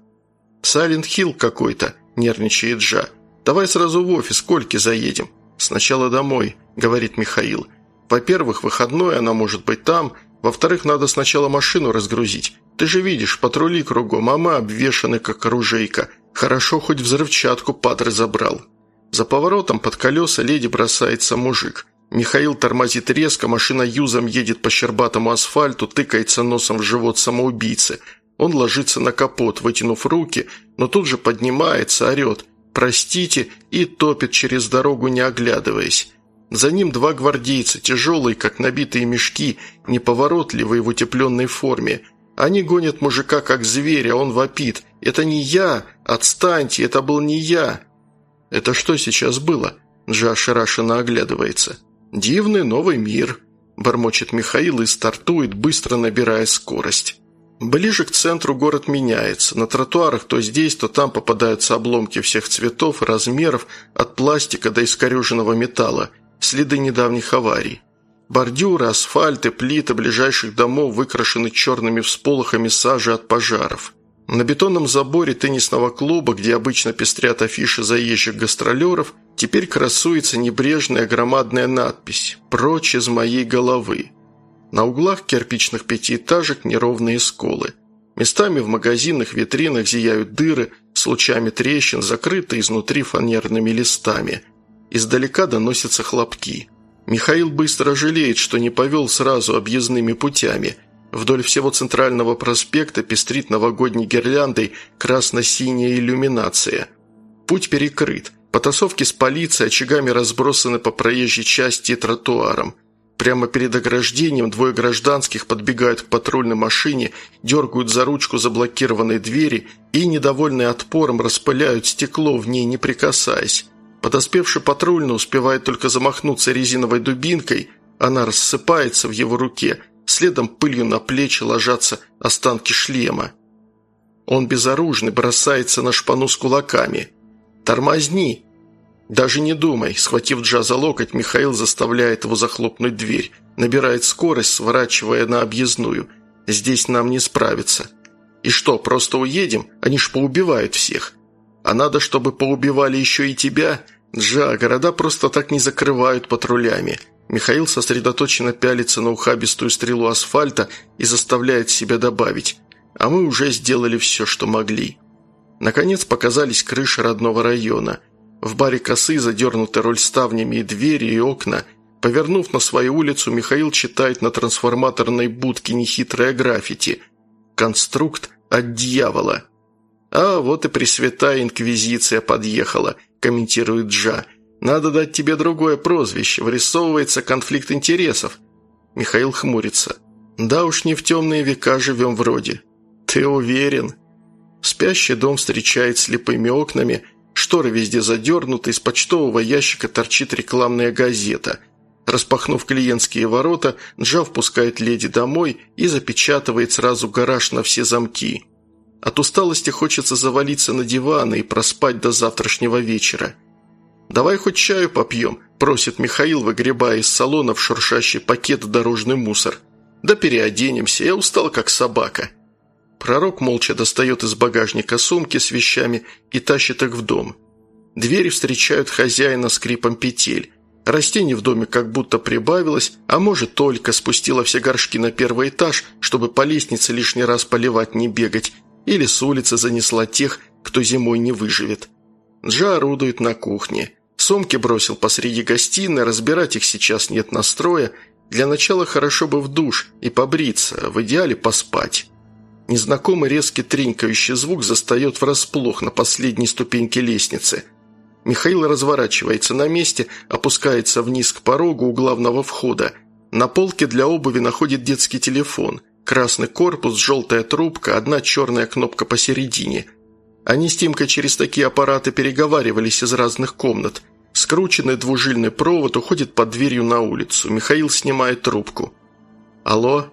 «Сайлент Хилл какой-то», – нервничает Джа. «Давай сразу в офис, Кольки заедем». «Сначала домой», – говорит Михаил. «Во-первых, выходной, она может быть там. Во-вторых, надо сначала машину разгрузить. Ты же видишь, патрули кругом, а мы обвешаны, как оружейка. Хорошо, хоть взрывчатку падры забрал». За поворотом под колеса леди бросается мужик. Михаил тормозит резко, машина юзом едет по щербатому асфальту, тыкается носом в живот самоубийцы. Он ложится на капот, вытянув руки, но тут же поднимается, орет «Простите» и топит через дорогу, не оглядываясь. За ним два гвардейца, тяжелые, как набитые мешки, неповоротливые в утепленной форме. Они гонят мужика, как зверя, он вопит. «Это не я! Отстаньте! Это был не я!» «Это что сейчас было?» Джа ошарашенно оглядывается. «Дивный новый мир», – бормочет Михаил и стартует, быстро набирая скорость. Ближе к центру город меняется. На тротуарах то здесь, то там попадаются обломки всех цветов размеров, от пластика до искореженного металла, следы недавних аварий. Бордюры, асфальты, плиты ближайших домов выкрашены черными всполохами сажи от пожаров. На бетонном заборе теннисного клуба, где обычно пестрят афиши заезжих гастролеров, теперь красуется небрежная громадная надпись «Прочь из моей головы». На углах кирпичных пятиэтажек неровные сколы. Местами в магазинных витринах зияют дыры с лучами трещин, закрыты изнутри фанерными листами. Издалека доносятся хлопки. Михаил быстро жалеет, что не повел сразу объездными путями. Вдоль всего центрального проспекта пестрит новогодней гирляндой красно-синяя иллюминация. Путь перекрыт. Потасовки с полицией очагами разбросаны по проезжей части и тротуарам. Прямо перед ограждением двое гражданских подбегают к патрульной машине, дергают за ручку заблокированной двери и, недовольные отпором, распыляют стекло в ней, не прикасаясь. Подоспевший патрульный успевает только замахнуться резиновой дубинкой, она рассыпается в его руке, следом пылью на плечи ложатся останки шлема. Он безоружный, бросается на шпану с кулаками. «Тормозни!» «Даже не думай», – схватив Джа за локоть, Михаил заставляет его захлопнуть дверь, набирает скорость, сворачивая на объездную. «Здесь нам не справиться». «И что, просто уедем? Они ж поубивают всех». «А надо, чтобы поубивали еще и тебя?» «Джа, города просто так не закрывают патрулями». Михаил сосредоточенно пялится на ухабистую стрелу асфальта и заставляет себя добавить. «А мы уже сделали все, что могли». Наконец показались крыши родного района – в баре косы задернуты рольставнями и двери, и окна. Повернув на свою улицу, Михаил читает на трансформаторной будке нехитрое граффити. «Конструкт от дьявола». «А вот и Пресвятая Инквизиция подъехала», – комментирует Джа. «Надо дать тебе другое прозвище. Вырисовывается конфликт интересов». Михаил хмурится. «Да уж не в темные века живем вроде». «Ты уверен?» Спящий дом встречает слепыми окнами – Шторы везде задернуты, из почтового ящика торчит рекламная газета. Распахнув клиентские ворота, Джа впускает леди домой и запечатывает сразу гараж на все замки. От усталости хочется завалиться на диван и проспать до завтрашнего вечера. «Давай хоть чаю попьем», – просит Михаил, выгребая из салона в шуршащий пакет дорожный мусор. «Да переоденемся, я устал как собака». Пророк молча достает из багажника сумки с вещами и тащит их в дом. Двери встречают хозяина скрипом петель. Растений в доме как будто прибавилось, а может только спустила все горшки на первый этаж, чтобы по лестнице лишний раз поливать не бегать, или с улицы занесла тех, кто зимой не выживет. Джа орудует на кухне. Сумки бросил посреди гостиной, разбирать их сейчас нет настроя. Для начала хорошо бы в душ и побриться, в идеале поспать. Незнакомый резкий тренькающий звук застает врасплох на последней ступеньке лестницы. Михаил разворачивается на месте, опускается вниз к порогу у главного входа. На полке для обуви находит детский телефон. Красный корпус, желтая трубка, одна черная кнопка посередине. Они с Тимкой через такие аппараты переговаривались из разных комнат. Скрученный двужильный провод уходит под дверью на улицу. Михаил снимает трубку. «Алло?»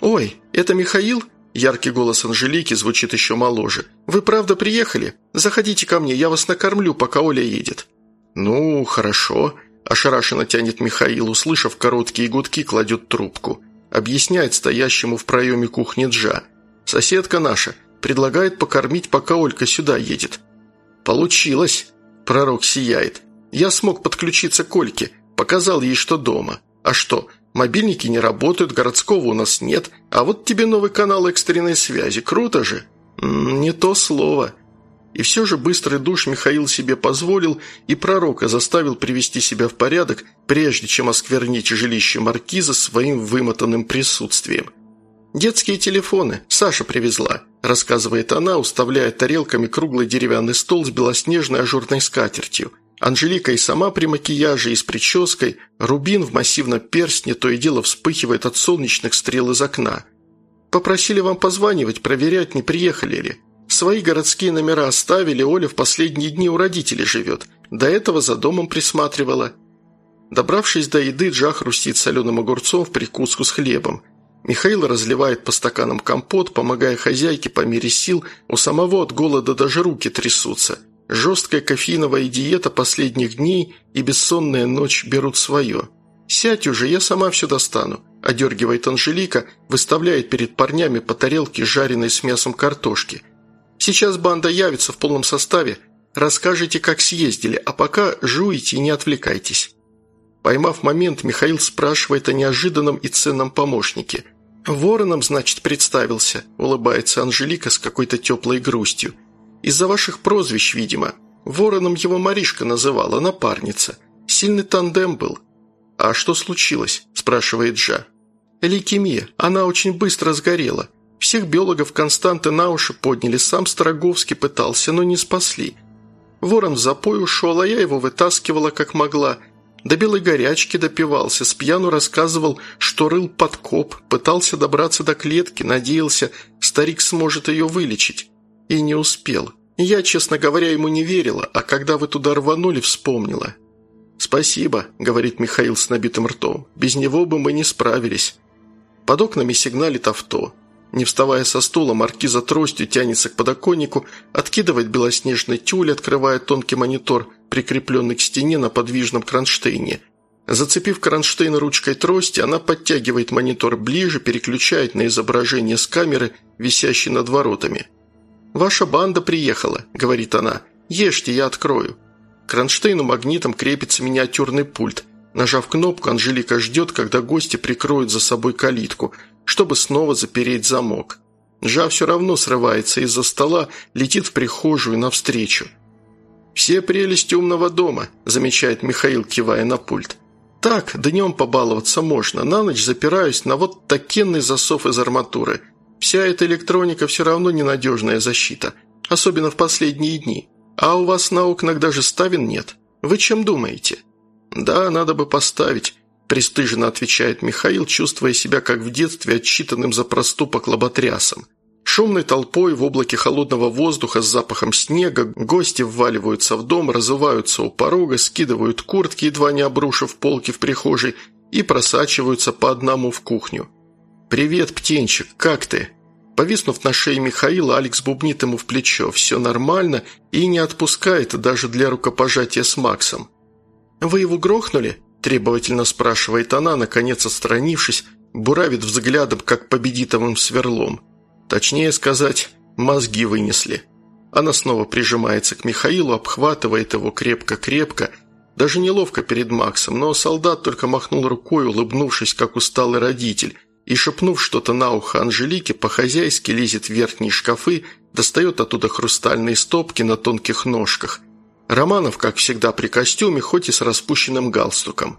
«Ой, это Михаил?» Яркий голос Анжелики звучит еще моложе. «Вы правда приехали? Заходите ко мне, я вас накормлю, пока Оля едет». «Ну, хорошо», – ошарашенно тянет Михаил, услышав короткие гудки, кладет трубку. Объясняет стоящему в проеме кухни Джа. «Соседка наша предлагает покормить, пока Олька сюда едет». «Получилось», – пророк сияет. «Я смог подключиться к Ольке, показал ей, что дома. А что, Мобильники не работают, городского у нас нет, а вот тебе новый канал экстренной связи. Круто же!» «Не то слово». И все же быстрый душ Михаил себе позволил и пророка заставил привести себя в порядок, прежде чем осквернить жилище маркиза своим вымотанным присутствием. «Детские телефоны. Саша привезла», – рассказывает она, уставляя тарелками круглый деревянный стол с белоснежной ажурной скатертью – Анжелика и сама при макияже и с прической, рубин в массивном перстне то и дело вспыхивает от солнечных стрел из окна. Попросили вам позванивать, проверять, не приехали ли. Свои городские номера оставили, Оля в последние дни у родителей живет. До этого за домом присматривала. Добравшись до еды, Джа хрустит соленым огурцом в прикуску с хлебом. Михаил разливает по стаканам компот, помогая хозяйке по мере сил, у самого от голода даже руки трясутся – Жесткая кофеиновая диета последних дней и бессонная ночь берут свое. «Сядь уже, я сама все достану», – одергивает Анжелика, выставляет перед парнями по тарелке жареной с мясом картошки. «Сейчас банда явится в полном составе. Расскажите, как съездили, а пока жуйте и не отвлекайтесь». Поймав момент, Михаил спрашивает о неожиданном и ценном помощнике. «Вороном, значит, представился», – улыбается Анжелика с какой-то теплой грустью. «Из-за ваших прозвищ, видимо. Вороном его Маришка называла, напарница. Сильный тандем был». «А что случилось?» – спрашивает Джа. «Лейкемия. Она очень быстро сгорела. Всех биологов Константы на уши подняли, сам Строговский пытался, но не спасли. Ворон в запой ушел, а я его вытаскивала как могла. До белой горячки допивался, с пьяну рассказывал, что рыл подкоп, пытался добраться до клетки, надеялся, старик сможет ее вылечить. И не успел. Я, честно говоря, ему не верила, а когда вы туда рванули, вспомнила. «Спасибо», — говорит Михаил с набитым ртом, — «без него бы мы не справились». Под окнами сигналит авто. Не вставая со стула, маркиза тростью тянется к подоконнику, откидывает белоснежный тюль, открывая тонкий монитор, прикрепленный к стене на подвижном кронштейне. Зацепив кронштейн ручкой трости, она подтягивает монитор ближе, переключает на изображение с камеры, висящей над воротами. «Ваша банда приехала», — говорит она. «Ешьте, я открою». К кронштейну магнитом крепится миниатюрный пульт. Нажав кнопку, Анжелика ждет, когда гости прикроют за собой калитку — чтобы снова запереть замок. Жа все равно срывается из-за стола, летит в прихожую навстречу. «Все прелести умного дома», – замечает Михаил, кивая на пульт. «Так, днем побаловаться можно, на ночь запираюсь на вот такенный засов из арматуры. Вся эта электроника все равно ненадежная защита, особенно в последние дни. А у вас на окнах даже ставен нет. Вы чем думаете?» «Да, надо бы поставить. Престыженно отвечает Михаил, чувствуя себя как в детстве отчитанным за проступок лоботрясом. Шумной толпой в облаке холодного воздуха с запахом снега гости вваливаются в дом, разуваются у порога, скидывают куртки, едва не обрушив полки в прихожей, и просачиваются по одному в кухню. «Привет, птенчик, как ты?» Повиснув на шее Михаила, Алекс бубнит ему в плечо. Все нормально и не отпускает даже для рукопожатия с Максом. «Вы его грохнули?» требовательно спрашивает она, наконец отстранившись, буравит взглядом, как победитовым сверлом. Точнее сказать, мозги вынесли. Она снова прижимается к Михаилу, обхватывает его крепко-крепко, даже неловко перед Максом, но солдат только махнул рукой, улыбнувшись, как усталый родитель, и, шепнув что-то на ухо Анжелике, по-хозяйски лезет в верхние шкафы, достает оттуда хрустальные стопки на тонких ножках, Романов, как всегда, при костюме, хоть и с распущенным галстуком.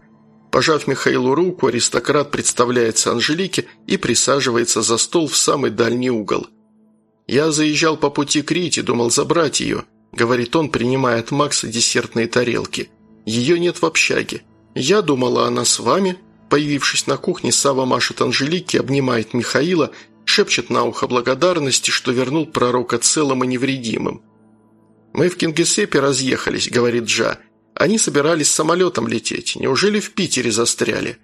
Пожав Михаилу руку, аристократ представляется Анжелике и присаживается за стол в самый дальний угол. «Я заезжал по пути к Рите, думал забрать ее», – говорит он, принимая от Макса десертные тарелки. «Ее нет в общаге. Я думала, она с вами». Появившись на кухне, Сава машет Анжелике, обнимает Михаила, шепчет на ухо благодарности, что вернул пророка целым и невредимым. «Мы в Кингисеппе разъехались», — говорит Джа. «Они собирались самолетом лететь. Неужели в Питере застряли?»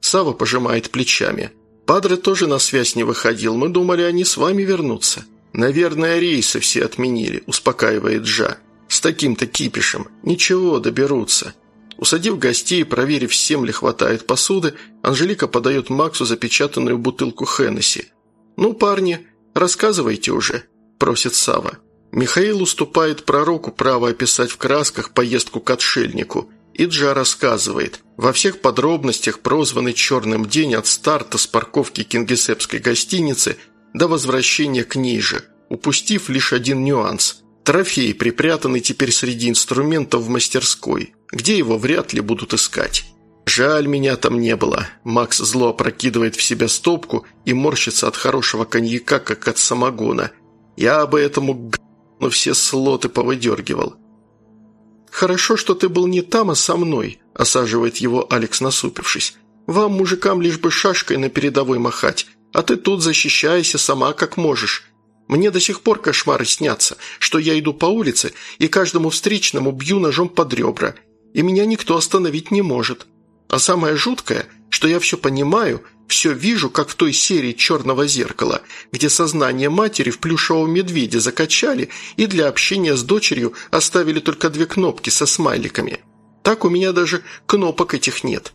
Сава пожимает плечами. «Падре тоже на связь не выходил. Мы думали, они с вами вернутся». «Наверное, рейсы все отменили», – успокаивает Джа. «С таким-то кипишем. Ничего, доберутся». Усадив гостей и проверив, всем ли хватает посуды, Анжелика подает Максу запечатанную бутылку Хеннесси. «Ну, парни, рассказывайте уже», – просит Сава. Михаил уступает пророку право описать в красках поездку к отшельнику. Иджа рассказывает. Во всех подробностях прозванный «Черным день» от старта с парковки кингисеппской гостиницы до возвращения к ней же, упустив лишь один нюанс. Трофей, припрятанный теперь среди инструментов в мастерской, где его вряд ли будут искать. «Жаль, меня там не было». Макс зло опрокидывает в себя стопку и морщится от хорошего коньяка, как от самогона. «Я бы этому но все слоты повыдергивал. «Хорошо, что ты был не там, а со мной», – осаживает его Алекс, насупившись. «Вам, мужикам, лишь бы шашкой на передовой махать, а ты тут защищайся сама как можешь. Мне до сих пор кошмары снятся, что я иду по улице и каждому встречному бью ножом под ребра, и меня никто остановить не может. А самое жуткое, что я все понимаю – все вижу, как в той серии «Черного зеркала», где сознание матери в плюшевого медведя закачали и для общения с дочерью оставили только две кнопки со смайликами. Так у меня даже кнопок этих нет.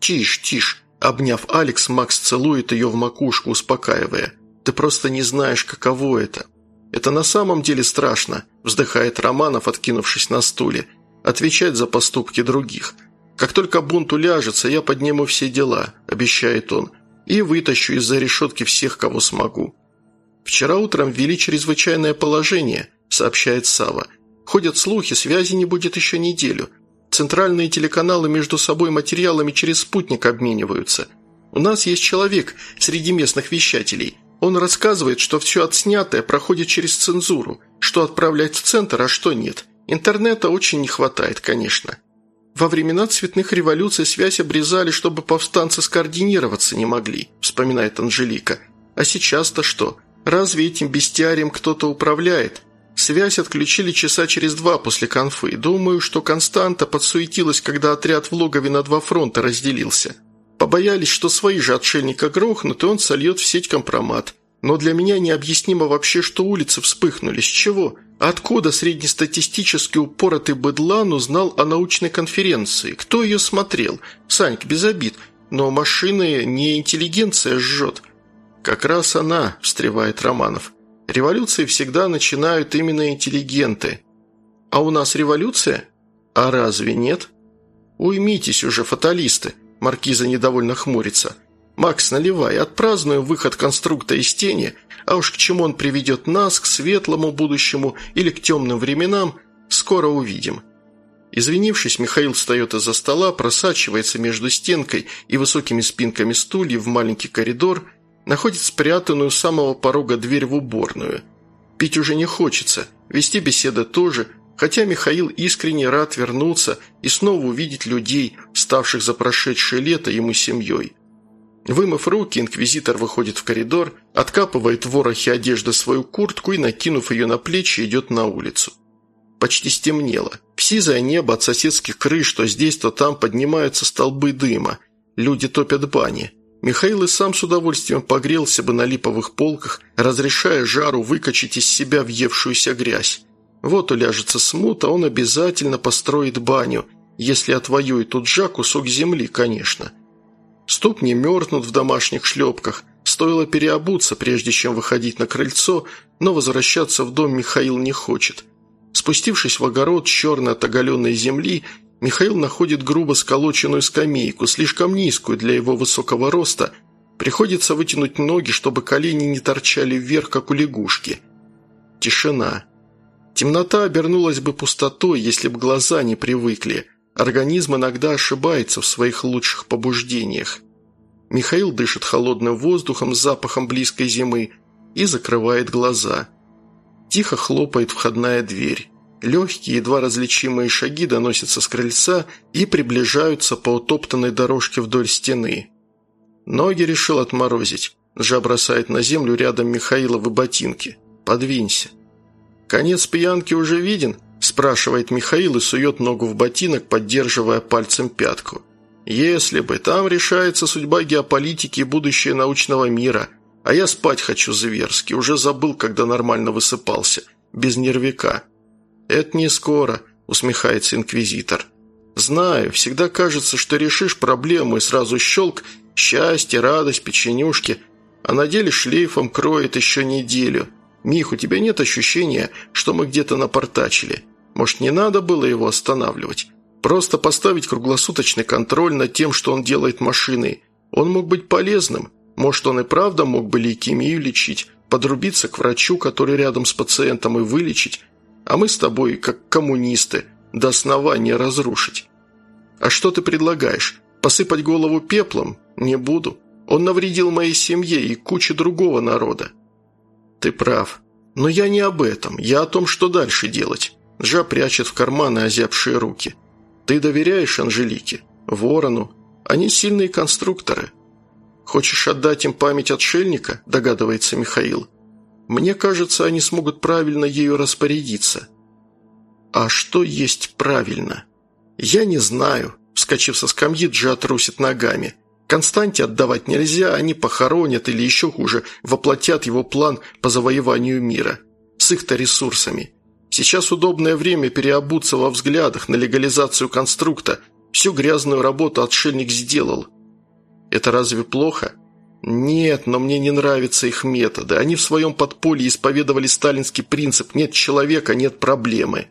«Тишь, тишь», – обняв Алекс, Макс целует ее в макушку, успокаивая. «Ты просто не знаешь, каково это». «Это на самом деле страшно», – вздыхает Романов, откинувшись на стуле. «Отвечать за поступки других. Как только бунт уляжется, я подниму все дела», – обещает он, – «и вытащу из-за решетки всех, кого смогу». «Вчера утром ввели чрезвычайное положение», – сообщает Сава. «Ходят слухи, связи не будет еще неделю. Центральные телеканалы между собой материалами через спутник обмениваются. У нас есть человек среди местных вещателей. Он рассказывает, что все отснятое проходит через цензуру, что отправлять в центр, а что нет. Интернета очень не хватает, конечно. Во времена цветных революций связь обрезали, чтобы повстанцы скоординироваться не могли, вспоминает Анжелика. А сейчас-то что? Разве этим бестиарием кто-то управляет? Связь отключили часа через два после конфы. Думаю, что Константа подсуетилась, когда отряд в логове на два фронта разделился. Побоялись, что свои же отшельника грохнут, и он сольет в сеть компромат. Но для меня необъяснимо вообще, что улицы вспыхнули. С чего? Откуда среднестатистически упоротый быдлан узнал о научной конференции? Кто ее смотрел? Саньк, без обид. Но машины не интеллигенция жжет. Как раз она, встревает Романов. Революции всегда начинают именно интеллигенты. А у нас революция? А разве нет? Уймитесь уже, фаталисты. Маркиза недовольно хмурится. «Макс, наливай, отпразднуем выход конструкта из тени, а уж к чему он приведет нас, к светлому будущему или к темным временам, скоро увидим». Извинившись, Михаил встает из-за стола, просачивается между стенкой и высокими спинками стульев в маленький коридор, находит спрятанную с самого порога дверь в уборную. Пить уже не хочется, вести беседы тоже, хотя Михаил искренне рад вернуться и снова увидеть людей, ставших за прошедшее лето ему семьей. Вымыв руки, инквизитор выходит в коридор, откапывает в ворохе одежды свою куртку и, накинув ее на плечи, идет на улицу. Почти стемнело. В сизое небо от соседских крыш то здесь, то там поднимаются столбы дыма. Люди топят бани. Михаил и сам с удовольствием погрелся бы на липовых полках, разрешая жару выкачать из себя въевшуюся грязь. Вот уляжется смута, он обязательно построит баню, если отвоюет тут Джа кусок земли, конечно. Ступни мерзнут в домашних шлепках. Стоило переобуться, прежде чем выходить на крыльцо, но возвращаться в дом Михаил не хочет. Спустившись в огород черной от оголенной земли, Михаил находит грубо сколоченную скамейку, слишком низкую для его высокого роста. Приходится вытянуть ноги, чтобы колени не торчали вверх, как у лягушки. Тишина. Темнота обернулась бы пустотой, если бы глаза не привыкли. Организм иногда ошибается в своих лучших побуждениях. Михаил дышит холодным воздухом с запахом близкой зимы и закрывает глаза. Тихо хлопает входная дверь. Легкие, едва различимые шаги доносятся с крыльца и приближаются по утоптанной дорожке вдоль стены. Ноги решил отморозить. Жа бросает на землю рядом Михаиловы ботинки. «Подвинься». «Конец пьянки уже виден?» Спрашивает Михаил и сует ногу в ботинок, поддерживая пальцем пятку. «Если бы. Там решается судьба геополитики и будущее научного мира. А я спать хочу зверски. Уже забыл, когда нормально высыпался. Без нервика». «Это не скоро», – усмехается инквизитор. «Знаю. Всегда кажется, что решишь проблему и сразу щелк – счастье, радость, печенюшки. А на деле шлейфом кроет еще неделю. Мих, у тебя нет ощущения, что мы где-то напортачили?» Может, не надо было его останавливать? Просто поставить круглосуточный контроль над тем, что он делает машиной. Он мог быть полезным. Может, он и правда мог бы лейкемию лечить, подрубиться к врачу, который рядом с пациентом, и вылечить. А мы с тобой, как коммунисты, до основания разрушить. А что ты предлагаешь? Посыпать голову пеплом? Не буду. Он навредил моей семье и куче другого народа. Ты прав. Но я не об этом. Я о том, что дальше делать. Жа прячет в карманы озябшие руки. «Ты доверяешь Анжелике? Ворону? Они сильные конструкторы. Хочешь отдать им память отшельника?» – догадывается Михаил. «Мне кажется, они смогут правильно ею распорядиться». «А что есть правильно?» «Я не знаю», – вскочив со скамьи, Джа трусит ногами. «Константе отдавать нельзя, они похоронят или еще хуже, воплотят его план по завоеванию мира. С их-то ресурсами. Сейчас удобное время переобуться во взглядах на легализацию конструкта. Всю грязную работу отшельник сделал. Это разве плохо? Нет, но мне не нравятся их методы. Они в своем подполье исповедовали сталинский принцип «нет человека, нет проблемы».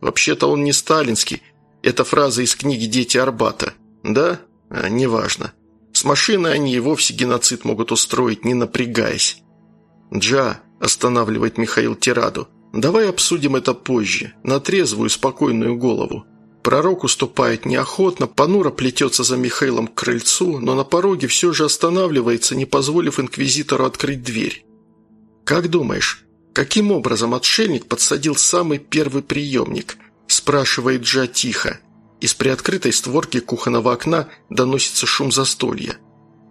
Вообще-то он не сталинский. Это фраза из книги «Дети Арбата». Да? А, неважно. С машиной они и вовсе геноцид могут устроить, не напрягаясь. «Джа», – останавливает Михаил тираду, – «давай обсудим это позже, на трезвую, спокойную голову». Пророк уступает неохотно, понуро плетется за Михаилом к крыльцу, но на пороге все же останавливается, не позволив инквизитору открыть дверь. «Как думаешь, каким образом отшельник подсадил самый первый приемник?» – спрашивает Джа тихо. Из приоткрытой створки кухонного окна доносится шум застолья.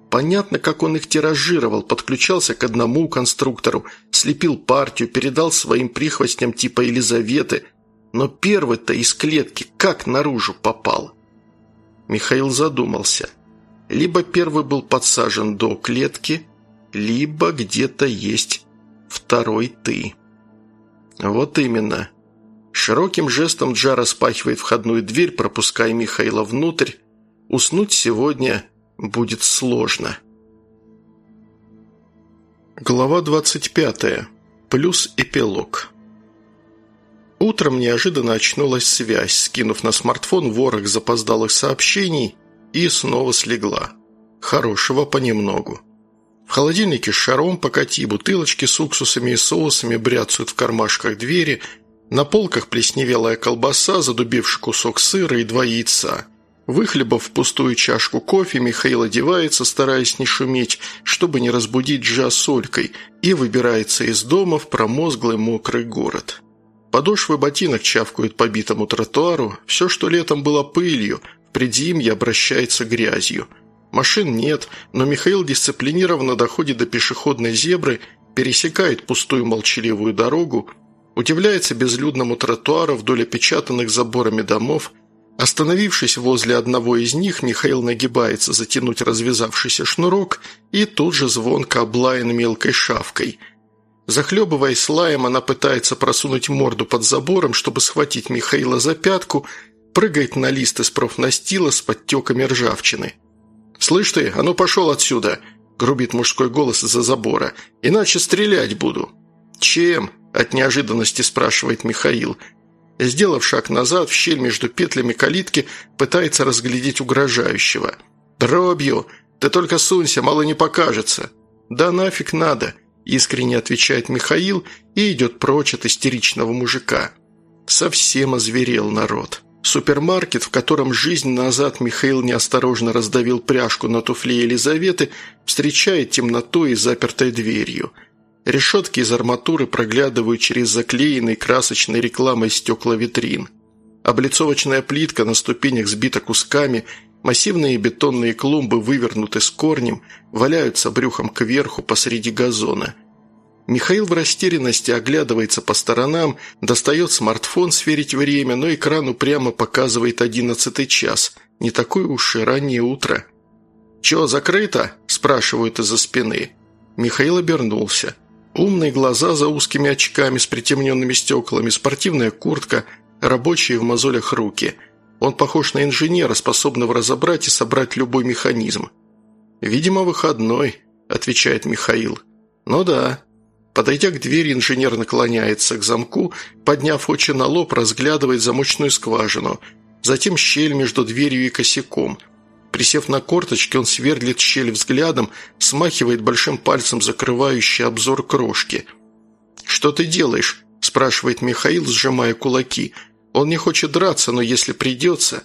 Понятно, как он их тиражировал, подключался к одному конструктору, слепил партию, передал своим прихвостням типа Елизаветы – но первый-то из клетки как наружу попал? Михаил задумался. Либо первый был подсажен до клетки, либо где-то есть второй ты. Вот именно. Широким жестом Джа распахивает входную дверь, пропуская Михаила внутрь. Уснуть сегодня будет сложно. Глава 25. Плюс эпилог. Утром неожиданно очнулась связь, скинув на смартфон ворох запоздалых сообщений и снова слегла. Хорошего понемногу. В холодильнике с шаром покати, бутылочки с уксусами и соусами бряцают в кармашках двери, на полках плесневелая колбаса, задубевший кусок сыра и два яйца. Выхлебав пустую чашку кофе, Михаил одевается, стараясь не шуметь, чтобы не разбудить Джа солькой, и выбирается из дома в промозглый мокрый город. Подошвы ботинок чавкают по битому тротуару, все, что летом было пылью, в предзимье обращается грязью. Машин нет, но Михаил дисциплинированно доходит до пешеходной зебры, пересекает пустую молчаливую дорогу, удивляется безлюдному тротуару вдоль опечатанных заборами домов. Остановившись возле одного из них, Михаил нагибается затянуть развязавшийся шнурок и тут же звонко облаян мелкой шавкой – Захлебываясь лаем, она пытается просунуть морду под забором, чтобы схватить Михаила за пятку, прыгает на лист из профнастила с подтеками ржавчины. «Слышь ты, а ну пошел отсюда!» – грубит мужской голос из-за забора. «Иначе стрелять буду». «Чем?» – от неожиданности спрашивает Михаил. Сделав шаг назад, в щель между петлями калитки пытается разглядеть угрожающего. «Дробью! Ты только сунься, мало не покажется!» «Да нафиг надо!» Искренне отвечает Михаил и идет прочь от истеричного мужика. Совсем озверел народ. Супермаркет, в котором жизнь назад Михаил неосторожно раздавил пряжку на туфле Елизаветы, встречает темнотой и запертой дверью. Решетки из арматуры проглядывают через заклеенный красочной рекламой стекла витрин. Облицовочная плитка на ступенях сбита кусками, массивные бетонные клумбы вывернуты с корнем, валяются брюхом кверху посреди газона. Михаил в растерянности оглядывается по сторонам, достает смартфон сверить время, но экран упрямо показывает одиннадцатый час. Не такое уж и раннее утро. «Чё, закрыто?» – спрашивают из-за спины. Михаил обернулся. Умные глаза за узкими очками с притемненными стеклами, спортивная куртка, рабочие в мозолях руки. Он похож на инженера, способного разобрать и собрать любой механизм. «Видимо, выходной», – отвечает Михаил. «Ну да». Подойдя к двери, инженер наклоняется к замку, подняв очи на лоб, разглядывает замочную скважину, затем щель между дверью и косяком. Присев на корточки, он сверлит щель взглядом, смахивает большим пальцем закрывающий обзор крошки. «Что ты делаешь?» – спрашивает Михаил, сжимая кулаки. «Он не хочет драться, но если придется...»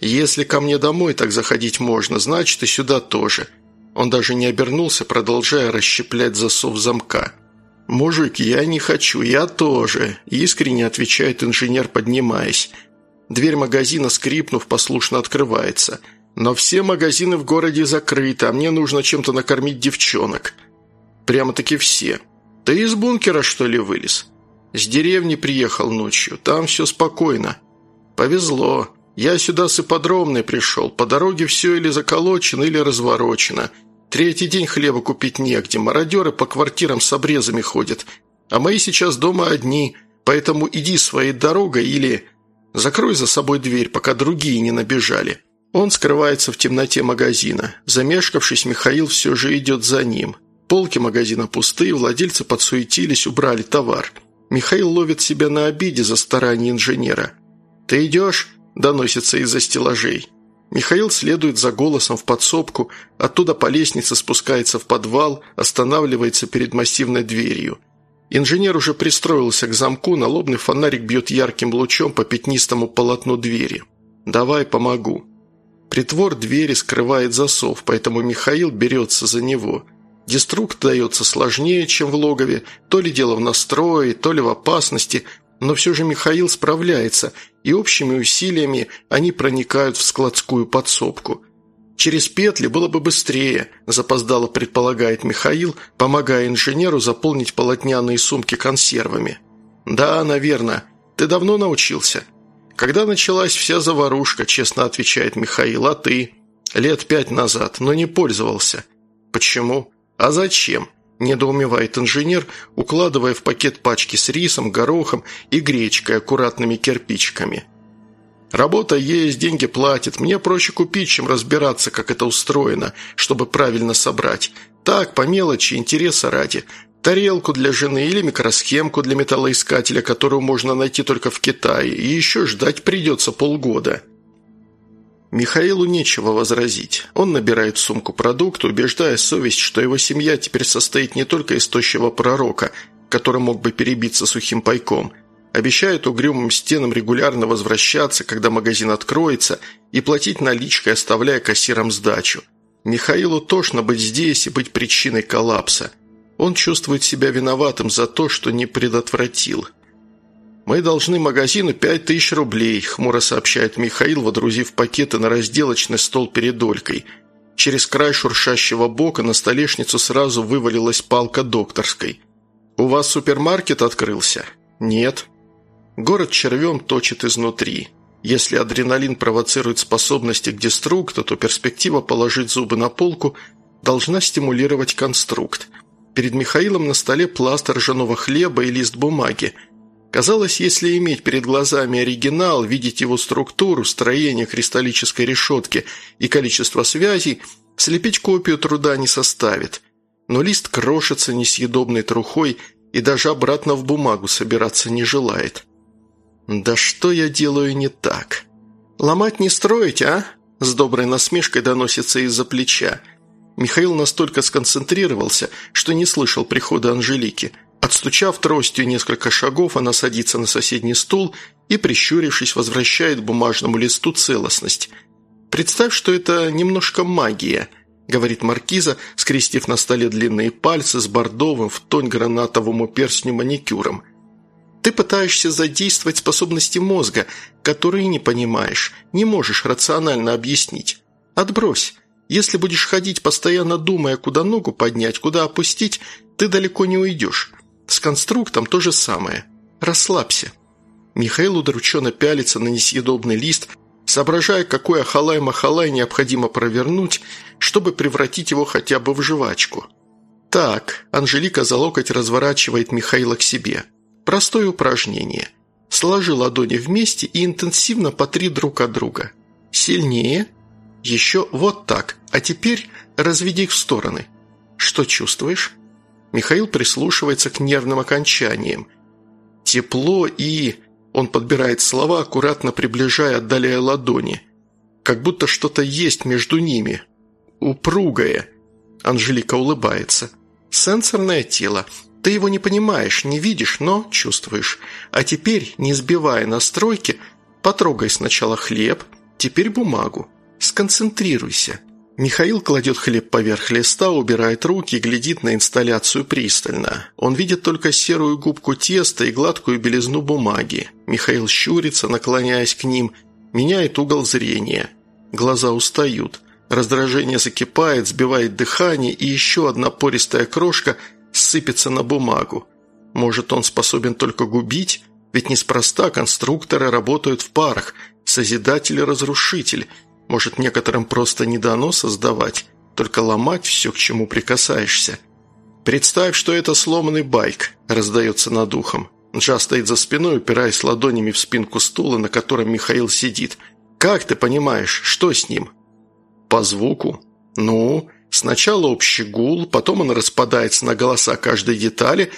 «Если ко мне домой так заходить можно, значит и сюда тоже». Он даже не обернулся, продолжая расщеплять засов замка. «Мужик, я не хочу, я тоже», – искренне отвечает инженер, поднимаясь. Дверь магазина, скрипнув, послушно открывается. «Но все магазины в городе закрыты, а мне нужно чем-то накормить девчонок». «Прямо-таки все. Ты из бункера, что ли, вылез?» «С деревни приехал ночью, там все спокойно». «Повезло. Я сюда с ипподромной пришел. По дороге все или заколочено, или разворочено. Третий день хлеба купить негде. Мародеры по квартирам с обрезами ходят. А мои сейчас дома одни, поэтому иди своей дорогой или... Закрой за собой дверь, пока другие не набежали». Он скрывается в темноте магазина. Замешкавшись, Михаил все же идет за ним. Полки магазина пустые, владельцы подсуетились, убрали товар. Михаил ловит себя на обиде за старание инженера. «Ты идешь?» – доносится из-за стеллажей. Михаил следует за голосом в подсобку, оттуда по лестнице спускается в подвал, останавливается перед массивной дверью. Инженер уже пристроился к замку, налобный фонарик бьет ярким лучом по пятнистому полотну двери. «Давай помогу». Притвор двери скрывает засов, поэтому Михаил берется за него. Деструкт дается сложнее, чем в логове, то ли дело в настрое, то ли в опасности, но все же Михаил справляется, и общими усилиями они проникают в складскую подсобку. Через петли было бы быстрее, запоздало предполагает Михаил, помогая инженеру заполнить полотняные сумки консервами. «Да, наверное. Ты давно научился?» «Когда началась вся заварушка», – честно отвечает Михаил, – «а ты?» «Лет пять назад, но не пользовался». «Почему?» «А зачем?» – недоумевает инженер, укладывая в пакет пачки с рисом, горохом и гречкой аккуратными кирпичиками. «Работа есть, деньги платят. Мне проще купить, чем разбираться, как это устроено, чтобы правильно собрать. Так, по мелочи, интереса ради. Тарелку для жены или микросхемку для металлоискателя, которую можно найти только в Китае, и еще ждать придется полгода». Михаилу нечего возразить. Он набирает сумку продукт, убеждая совесть, что его семья теперь состоит не только из тощего пророка, который мог бы перебиться сухим пайком. Обещает угрюмым стенам регулярно возвращаться, когда магазин откроется, и платить наличкой, оставляя кассирам сдачу. Михаилу тошно быть здесь и быть причиной коллапса. Он чувствует себя виноватым за то, что не предотвратил. «Мы должны магазину пять тысяч рублей», – хмуро сообщает Михаил, водрузив пакеты на разделочный стол перед Олькой. Через край шуршащего бока на столешницу сразу вывалилась палка докторской. «У вас супермаркет открылся?» «Нет». Город червем точит изнутри. Если адреналин провоцирует способности к деструкту, то перспектива положить зубы на полку должна стимулировать конструкт. Перед Михаилом на столе пласт ржаного хлеба и лист бумаги – Казалось, если иметь перед глазами оригинал, видеть его структуру, строение кристаллической решетки и количество связей, слепить копию труда не составит. Но лист крошится несъедобной трухой и даже обратно в бумагу собираться не желает. «Да что я делаю не так?» «Ломать не строить, а?» С доброй насмешкой доносится из-за плеча. Михаил настолько сконцентрировался, что не слышал прихода Анжелики – Отстучав тростью несколько шагов, она садится на соседний стул и, прищурившись, возвращает бумажному листу целостность. «Представь, что это немножко магия», — говорит маркиза, скрестив на столе длинные пальцы с бордовым в тонь гранатовому перстню маникюром. «Ты пытаешься задействовать способности мозга, которые не понимаешь, не можешь рационально объяснить. Отбрось. Если будешь ходить, постоянно думая, куда ногу поднять, куда опустить, ты далеко не уйдешь». С конструктом то же самое. Расслабься. Михаил удрученно пялится на несъедобный лист, соображая, какой ахалай-махалай необходимо провернуть, чтобы превратить его хотя бы в жвачку. Так, Анжелика за локоть разворачивает Михаила к себе. Простое упражнение. Сложи ладони вместе и интенсивно потри друг от друга. Сильнее. Еще вот так. А теперь разведи их в стороны. Что чувствуешь? Михаил прислушивается к нервным окончаниям. Тепло и... Он подбирает слова, аккуратно приближая, отдаляя ладони. Как будто что-то есть между ними. Упругое. Анжелика улыбается. Сенсорное тело. Ты его не понимаешь, не видишь, но чувствуешь. А теперь, не сбивая настройки, потрогай сначала хлеб, теперь бумагу. Сконцентрируйся. Михаил кладет хлеб поверх листа, убирает руки и глядит на инсталляцию пристально. Он видит только серую губку теста и гладкую белизну бумаги. Михаил щурится, наклоняясь к ним, меняет угол зрения. Глаза устают. Раздражение закипает, сбивает дыхание, и еще одна пористая крошка сыпется на бумагу. Может, он способен только губить? Ведь неспроста конструкторы работают в парах. Созидатель и разрушитель – может, некоторым просто не дано создавать, только ломать все, к чему прикасаешься. «Представь, что это сломанный байк», – раздается над ухом. Джа стоит за спиной, упираясь ладонями в спинку стула, на котором Михаил сидит. «Как ты понимаешь, что с ним?» «По звуку». «Ну, сначала общий гул, потом он распадается на голоса каждой детали,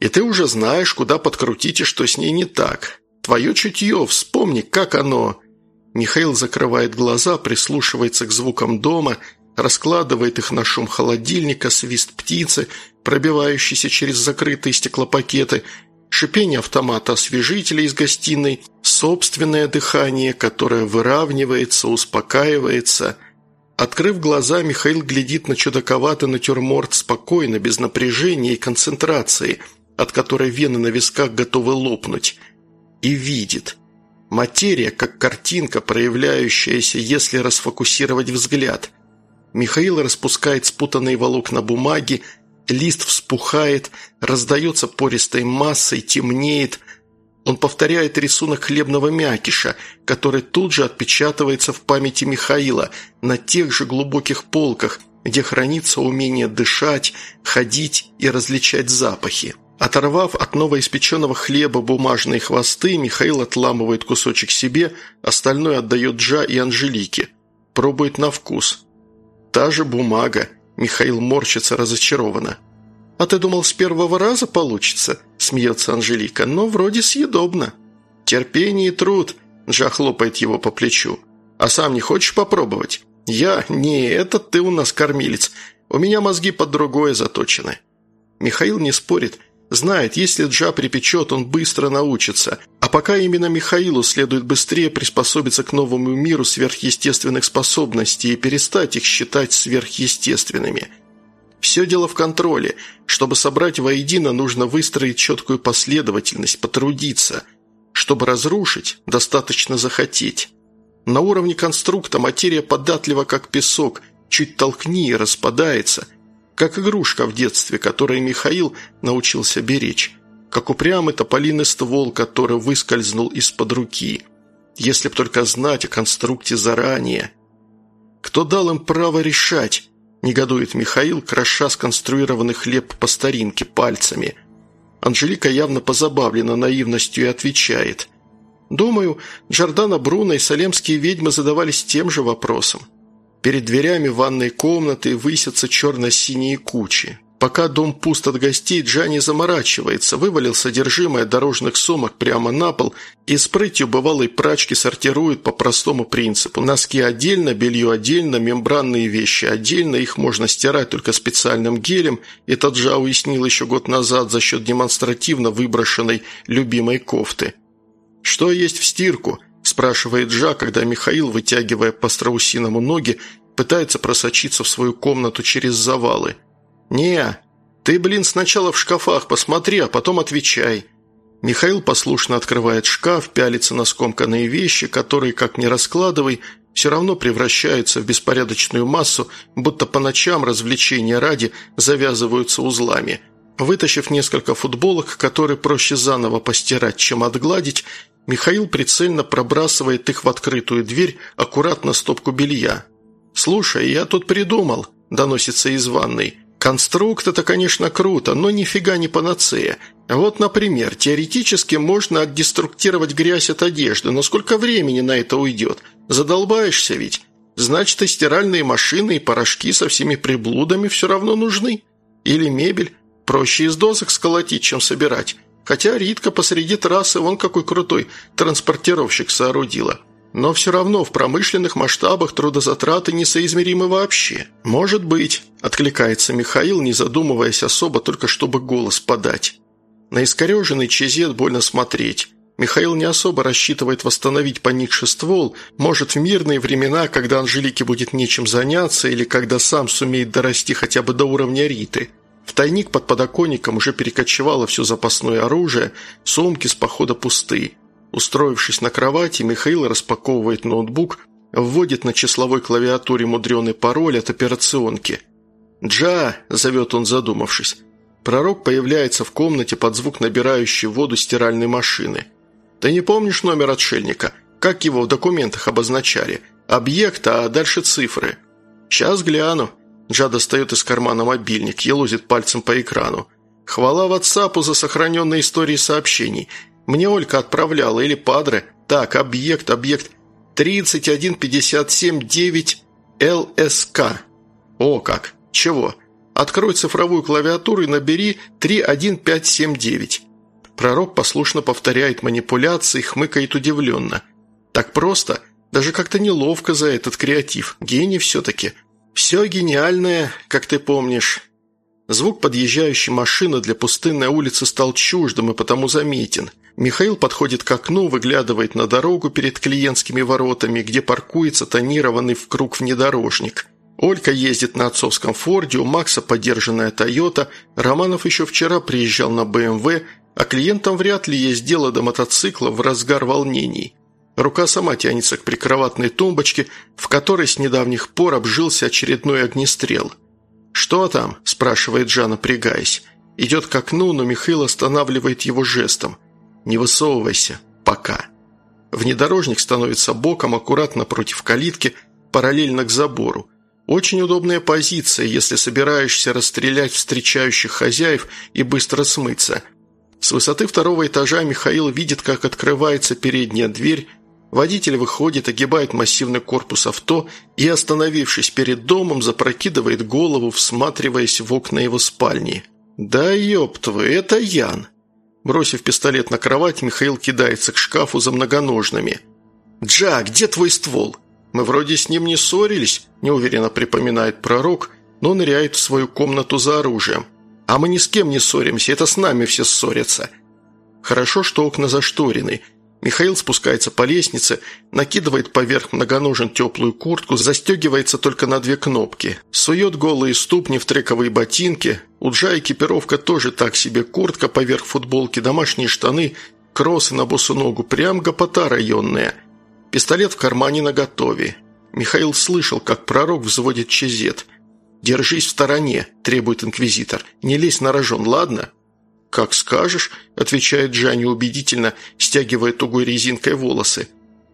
и ты уже знаешь, куда подкрутить и что с ней не так. Твое чутье, вспомни, как оно...» Михаил закрывает глаза, прислушивается к звукам дома, раскладывает их на шум холодильника, свист птицы, пробивающийся через закрытые стеклопакеты, шипение автомата освежителя из гостиной, собственное дыхание, которое выравнивается, успокаивается. Открыв глаза, Михаил глядит на чудаковатый натюрморт спокойно, без напряжения и концентрации, от которой вены на висках готовы лопнуть. И видит. Материя, как картинка, проявляющаяся, если расфокусировать взгляд. Михаил распускает спутанные волокна бумаги, лист вспухает, раздается пористой массой, темнеет. Он повторяет рисунок хлебного мякиша, который тут же отпечатывается в памяти Михаила на тех же глубоких полках, где хранится умение дышать, ходить и различать запахи. Оторвав от новоиспеченного хлеба бумажные хвосты, Михаил отламывает кусочек себе, остальное отдает Джа и Анжелике. Пробует на вкус. Та же бумага – Михаил морщится разочарованно. «А ты думал, с первого раза получится?» – смеется Анжелика. «Но вроде съедобно». «Терпение и труд», – Джа хлопает его по плечу. «А сам не хочешь попробовать?» «Я? Не, этот ты у нас кормилец. У меня мозги под другое заточены». Михаил не спорит. Знает, если Джа припечет, он быстро научится. А пока именно Михаилу следует быстрее приспособиться к новому миру сверхъестественных способностей и перестать их считать сверхъестественными. Все дело в контроле. Чтобы собрать воедино, нужно выстроить четкую последовательность, потрудиться. Чтобы разрушить, достаточно захотеть. На уровне конструкта материя податлива, как песок, чуть толкни и распадается, как игрушка в детстве, которой Михаил научился беречь как упрямый тополиный ствол, который выскользнул из-под руки. Если б только знать о конструкте заранее. Кто дал им право решать? Негодует Михаил, кроша сконструированный хлеб по старинке пальцами. Анжелика явно позабавлена наивностью и отвечает. Думаю, Джордана Бруно и салемские ведьмы задавались тем же вопросом. Перед дверями ванной комнаты высятся черно-синие кучи. Пока дом пуст от гостей, Джани заморачивается, вывалил содержимое дорожных сумок прямо на пол и с прытью бывалой прачки сортирует по простому принципу. Носки отдельно, белье отдельно, мембранные вещи отдельно, их можно стирать только специальным гелем. Это Джа уяснил еще год назад за счет демонстративно выброшенной любимой кофты. «Что есть в стирку?» – спрашивает Джа, когда Михаил, вытягивая по страусиному ноги, пытается просочиться в свою комнату через завалы – «Не, ты, блин, сначала в шкафах посмотри, а потом отвечай». Михаил послушно открывает шкаф, пялится на скомканные вещи, которые, как ни раскладывай, все равно превращаются в беспорядочную массу, будто по ночам развлечения ради завязываются узлами. Вытащив несколько футболок, которые проще заново постирать, чем отгладить, Михаил прицельно пробрасывает их в открытую дверь, аккуратно стопку белья. «Слушай, я тут придумал», – доносится из ванной. Конструкт – это, конечно, круто, но нифига не панацея. Вот, например, теоретически можно отдеструктировать грязь от одежды, но сколько времени на это уйдет? Задолбаешься ведь? Значит, и стиральные машины, и порошки со всеми приблудами все равно нужны. Или мебель. Проще из досок сколотить, чем собирать. Хотя Ритка посреди трассы вон какой крутой транспортировщик соорудила. Но все равно в промышленных масштабах трудозатраты несоизмеримы вообще. Может быть, откликается Михаил, не задумываясь особо, только чтобы голос подать. На искореженный чезет больно смотреть. Михаил не особо рассчитывает восстановить поникший ствол, может, в мирные времена, когда Анжелике будет нечем заняться или когда сам сумеет дорасти хотя бы до уровня Риты. В тайник под подоконником уже перекочевало все запасное оружие, сумки с похода пустые. Устроившись на кровати, Михаил распаковывает ноутбук, вводит на числовой клавиатуре мудреный пароль от операционки. «Джа!» – зовет он, задумавшись. Пророк появляется в комнате под звук набирающей воду стиральной машины. «Ты не помнишь номер отшельника? Как его в документах обозначали? Объект, а дальше цифры?» «Сейчас гляну». Джа достает из кармана мобильник, елозит пальцем по экрану. «Хвала ватсапу за сохраненные истории сообщений. Мне Олька отправляла, или Падре. Так, объект, объект. 31579 ЛСК. О, как. Чего? Открой цифровую клавиатуру и набери 31579. Пророк послушно повторяет манипуляции, хмыкает удивленно. Так просто? Даже как-то неловко за этот креатив. Гений все-таки. Все гениальное, как ты помнишь. Звук подъезжающей машины для пустынной улицы стал чуждым и потому заметен. Михаил подходит к окну, выглядывает на дорогу перед клиентскими воротами, где паркуется тонированный в круг внедорожник. Олька ездит на отцовском Форде, у Макса подержанная Тойота, Романов еще вчера приезжал на БМВ, а клиентам вряд ли есть дело до мотоцикла в разгар волнений. Рука сама тянется к прикроватной тумбочке, в которой с недавних пор обжился очередной огнестрел. «Что там?» – спрашивает Жан, напрягаясь. Идет к окну, но Михаил останавливает его жестом. «Не высовывайся. Пока». Внедорожник становится боком, аккуратно против калитки, параллельно к забору. Очень удобная позиция, если собираешься расстрелять встречающих хозяев и быстро смыться. С высоты второго этажа Михаил видит, как открывается передняя дверь, водитель выходит, огибает массивный корпус авто и, остановившись перед домом, запрокидывает голову, всматриваясь в окна его спальни. «Да ёпт вы, это Ян!» Бросив пистолет на кровать, Михаил кидается к шкафу за многоножными. «Джа, где твой ствол?» «Мы вроде с ним не ссорились», – неуверенно припоминает пророк, но ныряет в свою комнату за оружием. «А мы ни с кем не ссоримся, это с нами все ссорятся». Хорошо, что окна зашторены. Михаил спускается по лестнице, накидывает поверх многоножен теплую куртку, застегивается только на две кнопки. Сует голые ступни в трековые ботинки. У Джа экипировка тоже так себе. Куртка поверх футболки, домашние штаны, кроссы на босу ногу. Прям гопота районная. Пистолет в кармане наготове. Михаил слышал, как пророк взводит чезет. «Держись в стороне», – требует инквизитор. «Не лезь на рожон, ладно?» «Как скажешь», – отвечает Джанни убедительно, стягивая тугой резинкой волосы.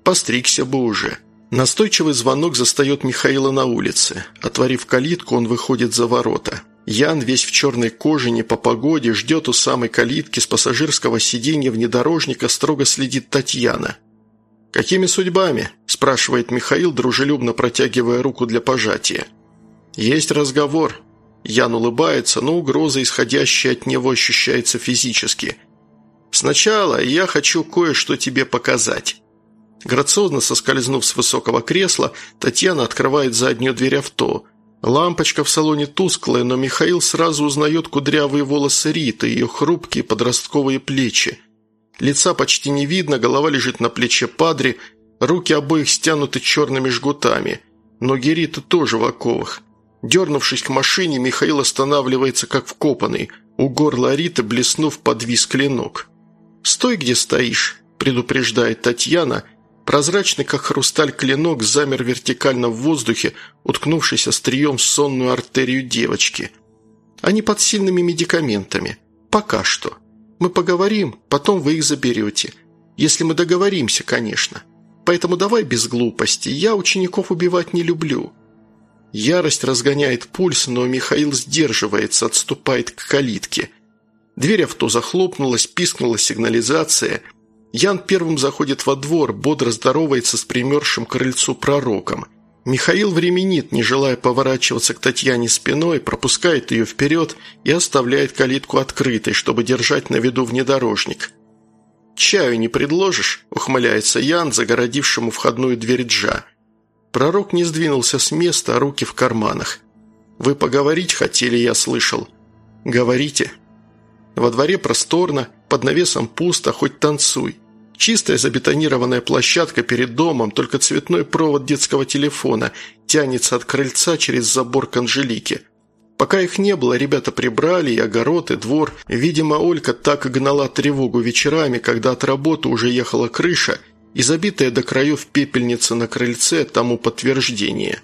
«Постригся бы уже». Настойчивый звонок застает Михаила на улице. Отворив калитку, он выходит за ворота. Ян, весь в черной кожане, по погоде, ждет у самой калитки с пассажирского сиденья внедорожника, строго следит Татьяна. «Какими судьбами?» – спрашивает Михаил, дружелюбно протягивая руку для пожатия. «Есть разговор». Ян улыбается, но угроза, исходящая от него, ощущается физически. «Сначала я хочу кое-что тебе показать». Грациозно соскользнув с высокого кресла, Татьяна открывает заднюю дверь авто. Лампочка в салоне тусклая, но Михаил сразу узнает кудрявые волосы Риты, ее хрупкие подростковые плечи. Лица почти не видно, голова лежит на плече падри, руки обоих стянуты черными жгутами. Ноги Риты тоже в оковах. Дернувшись к машине, Михаил останавливается как вкопанный. У горла Риты, блеснув, подвис клинок. «Стой, где стоишь», – предупреждает Татьяна. Прозрачный, как хрусталь, клинок замер вертикально в воздухе, уткнувшись острием в сонную артерию девочки. Они под сильными медикаментами. Пока что. Мы поговорим, потом вы их заберете. Если мы договоримся, конечно. Поэтому давай без глупости. Я учеников убивать не люблю». Ярость разгоняет пульс, но Михаил сдерживается, отступает к калитке. Дверь авто захлопнулась, пискнула сигнализация. Ян первым заходит во двор, бодро здоровается с примершим крыльцу пророком – Михаил временит, не желая поворачиваться к Татьяне спиной, пропускает ее вперед и оставляет калитку открытой, чтобы держать на виду внедорожник. «Чаю не предложишь?» – ухмыляется Ян, загородившему входную дверь Джа. Пророк не сдвинулся с места, а руки в карманах. «Вы поговорить хотели, я слышал». «Говорите». Во дворе просторно, под навесом пусто, хоть танцуй. Чистая забетонированная площадка перед домом, только цветной провод детского телефона тянется от крыльца через забор к Анжелике. Пока их не было, ребята прибрали и огород, и двор. Видимо, Олька так гнала тревогу вечерами, когда от работы уже ехала крыша, и забитая до краев пепельница на крыльце тому подтверждение.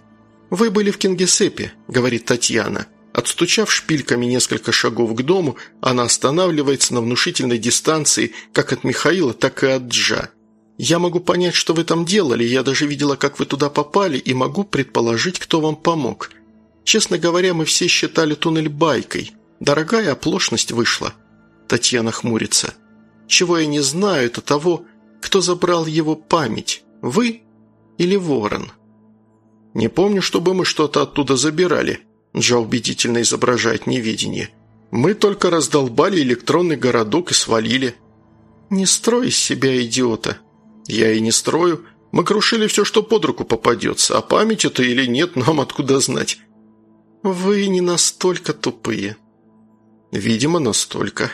«Вы были в Кингисеппе», — говорит Татьяна. Отстучав шпильками несколько шагов к дому, она останавливается на внушительной дистанции как от Михаила, так и от Джа. «Я могу понять, что вы там делали, я даже видела, как вы туда попали, и могу предположить, кто вам помог. Честно говоря, мы все считали туннель байкой. Дорогая оплошность вышла». Татьяна хмурится. «Чего я не знаю, это того, кто забрал его память, вы или Ворон?» «Не помню, чтобы мы что-то оттуда забирали», Джа убедительно изображает неведение. «Мы только раздолбали электронный городок и свалили». «Не строй из себя идиота». «Я и не строю. Мы крушили все, что под руку попадется, а память это или нет, нам откуда знать». «Вы не настолько тупые». «Видимо, настолько».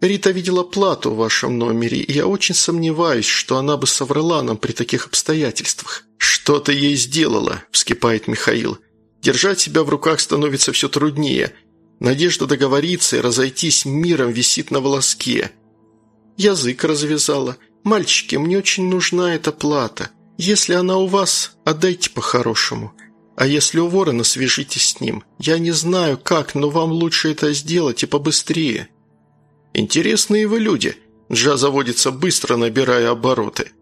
Рита видела плату в вашем номере, и я очень сомневаюсь, что она бы соврала нам при таких обстоятельствах». «Что ты ей сделала?» – вскипает Михаил. «Держать себя в руках становится все труднее. Надежда договориться и разойтись миром висит на волоске». «Язык развязала. Мальчики, мне очень нужна эта плата. Если она у вас, отдайте по-хорошему. А если у ворона, свяжитесь с ним. Я не знаю, как, но вам лучше это сделать и побыстрее». «Интересные вы люди», – Джа заводится быстро, набирая обороты.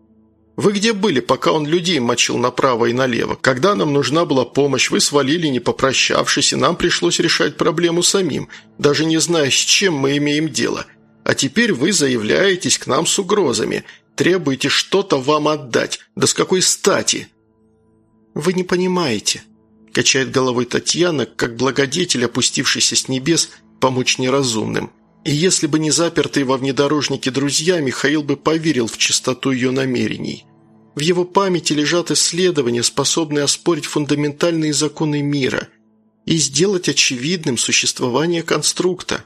«Вы где были, пока он людей мочил направо и налево? Когда нам нужна была помощь, вы свалили, не попрощавшись, и нам пришлось решать проблему самим, даже не зная, с чем мы имеем дело. А теперь вы заявляетесь к нам с угрозами, требуете что-то вам отдать. Да с какой стати?» «Вы не понимаете», – качает головой Татьяна, как благодетель, опустившийся с небес, помочь неразумным – и если бы не запертые во внедорожнике друзья, Михаил бы поверил в чистоту ее намерений. В его памяти лежат исследования, способные оспорить фундаментальные законы мира и сделать очевидным существование конструкта.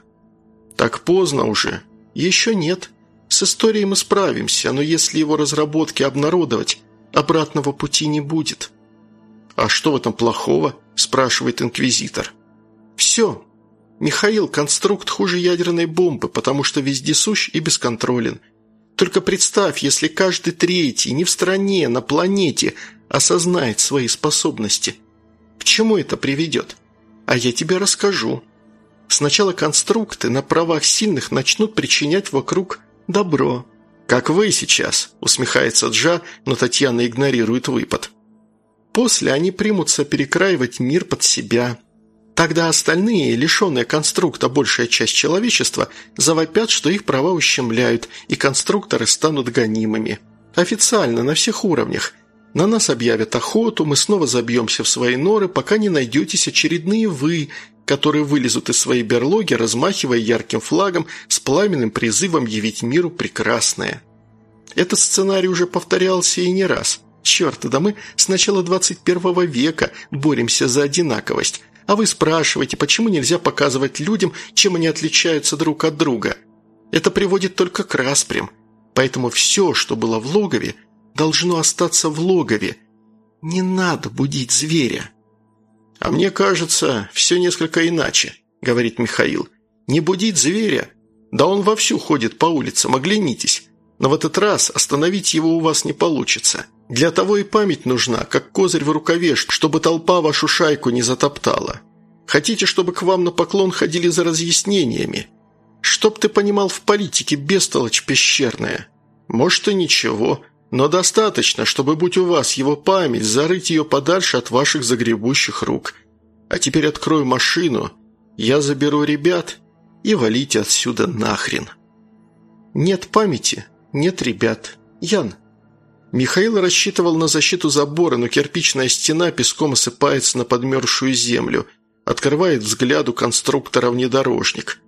Так поздно уже. Еще нет. С историей мы справимся, но если его разработки обнародовать, обратного пути не будет. «А что в этом плохого?» – спрашивает инквизитор. «Все. Михаил – конструкт хуже ядерной бомбы, потому что вездесущ и бесконтролен. Только представь, если каждый третий не в стране, на планете осознает свои способности. К чему это приведет? А я тебе расскажу. Сначала конструкты на правах сильных начнут причинять вокруг добро. «Как вы сейчас», – усмехается Джа, но Татьяна игнорирует выпад. После они примутся перекраивать мир под себя – Тогда остальные, лишенные конструкта большая часть человечества, завопят, что их права ущемляют, и конструкторы станут гонимыми. Официально, на всех уровнях. На нас объявят охоту, мы снова забьемся в свои норы, пока не найдетесь очередные «вы», которые вылезут из своей берлоги, размахивая ярким флагом с пламенным призывом явить миру прекрасное. Этот сценарий уже повторялся и не раз. Черт, да мы с начала 21 века боремся за одинаковость, а вы спрашиваете, почему нельзя показывать людям, чем они отличаются друг от друга. Это приводит только к распрям. Поэтому все, что было в логове, должно остаться в логове. Не надо будить зверя». «А мне кажется, все несколько иначе», — говорит Михаил. «Не будить зверя? Да он вовсю ходит по улицам, оглянитесь. Но в этот раз остановить его у вас не получится. Для того и память нужна, как козырь в рукаве, чтобы толпа вашу шайку не затоптала. Хотите, чтобы к вам на поклон ходили за разъяснениями? Чтоб ты понимал в политике, бестолочь пещерная. Может и ничего, но достаточно, чтобы, будь у вас его память, зарыть ее подальше от ваших загребущих рук. А теперь открою машину, я заберу ребят и валите отсюда нахрен. Нет памяти, нет ребят. Ян, Михаил рассчитывал на защиту забора, но кирпичная стена песком осыпается на подмерзшую землю. Открывает взгляду конструктора внедорожник.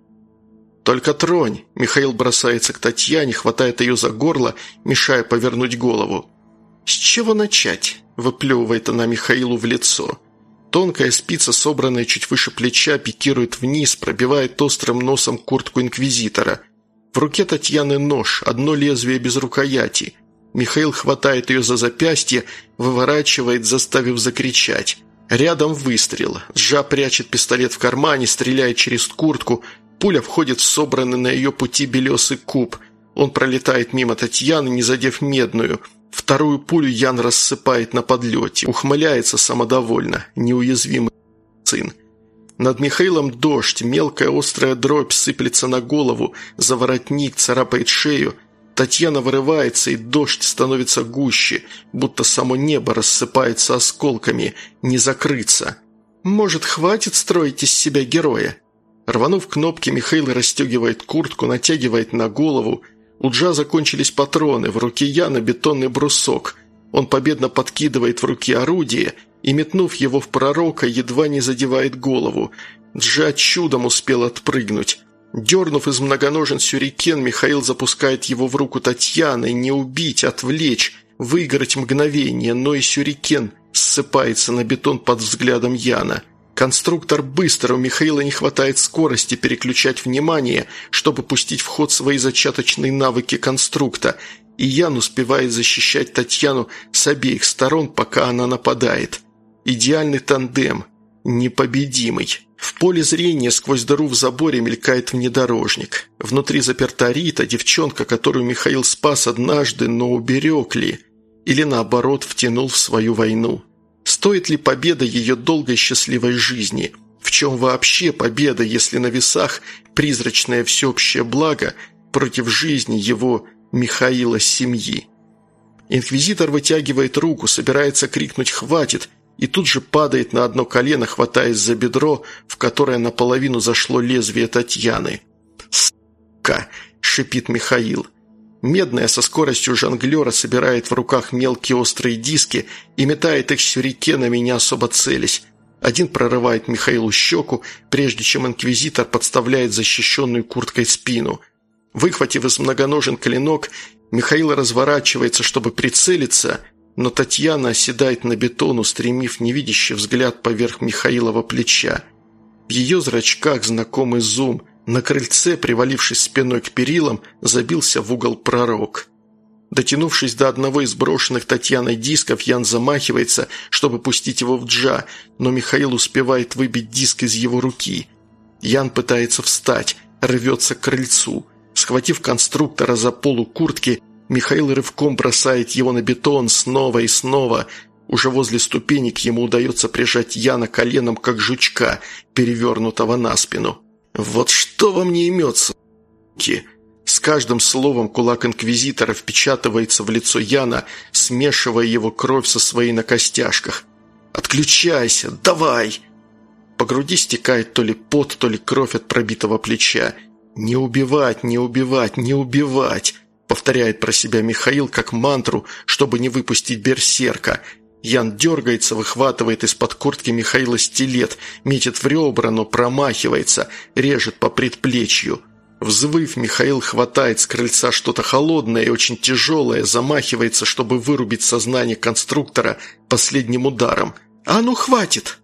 «Только тронь!» – Михаил бросается к Татьяне, хватает ее за горло, мешая повернуть голову. «С чего начать?» – выплевывает она Михаилу в лицо. Тонкая спица, собранная чуть выше плеча, пикирует вниз, пробивает острым носом куртку инквизитора. В руке Татьяны нож, одно лезвие без рукояти – Михаил хватает ее за запястье, выворачивает, заставив закричать. Рядом выстрел. Джа прячет пистолет в кармане, стреляет через куртку. Пуля входит в собранный на ее пути белесый куб. Он пролетает мимо Татьяны, не задев медную. Вторую пулю Ян рассыпает на подлете. Ухмыляется самодовольно. Неуязвимый сын. Над Михаилом дождь, мелкая острая дробь сыплется на голову, за воротник царапает шею – Татьяна вырывается, и дождь становится гуще, будто само небо рассыпается осколками, не закрыться. «Может, хватит строить из себя героя?» Рванув кнопки, Михаил расстегивает куртку, натягивает на голову. У Джа закончились патроны, в руке Яна бетонный брусок. Он победно подкидывает в руки орудие и, метнув его в пророка, едва не задевает голову. Джа чудом успел отпрыгнуть. Дернув из многоножен сюрикен, Михаил запускает его в руку Татьяны, не убить, отвлечь. выиграть мгновение, но и сюрикен ссыпается на бетон под взглядом Яна. Конструктор быстро, у Михаила не хватает скорости переключать внимание, чтобы пустить в ход свои зачаточные навыки конструкта, и Ян успевает защищать Татьяну с обеих сторон, пока она нападает. Идеальный тандем, непобедимый. В поле зрения сквозь дыру в заборе мелькает внедорожник. Внутри заперта Рита, девчонка, которую Михаил спас однажды, но уберег ли? Или наоборот, втянул в свою войну? Стоит ли победа ее долгой счастливой жизни? В чем вообще победа, если на весах призрачное всеобщее благо против жизни его Михаила семьи? Инквизитор вытягивает руку, собирается крикнуть «Хватит!» И тут же падает на одно колено, хватаясь за бедро, в которое наполовину зашло лезвие Татьяны. «Сука!» – шипит Михаил. Медная со скоростью жонглера собирает в руках мелкие острые диски и метает их сюрикенами, не особо целясь. Один прорывает Михаилу щеку, прежде чем инквизитор подставляет защищенную курткой спину. Выхватив из многоножен клинок, Михаил разворачивается, чтобы прицелиться – но Татьяна оседает на бетон, устремив невидящий взгляд поверх Михаилова плеча. В ее зрачках знакомый зум. На крыльце, привалившись спиной к перилам, забился в угол пророк. Дотянувшись до одного из брошенных Татьяной дисков, Ян замахивается, чтобы пустить его в джа, но Михаил успевает выбить диск из его руки. Ян пытается встать, рвется к крыльцу. Схватив конструктора за полу куртки, Михаил рывком бросает его на бетон снова и снова. Уже возле ступенек ему удается прижать Яна коленом, как жучка, перевернутого на спину. «Вот что вам не имется, С каждым словом кулак инквизитора впечатывается в лицо Яна, смешивая его кровь со своей на костяшках. «Отключайся! Давай!» По груди стекает то ли пот, то ли кровь от пробитого плеча. «Не убивать, не убивать, не убивать!» Повторяет про себя Михаил как мантру, чтобы не выпустить берсерка. Ян дергается, выхватывает из-под куртки Михаила стилет, метит в ребра, но промахивается, режет по предплечью. Взвыв, Михаил хватает с крыльца что-то холодное и очень тяжелое, замахивается, чтобы вырубить сознание конструктора последним ударом. «А ну, хватит!»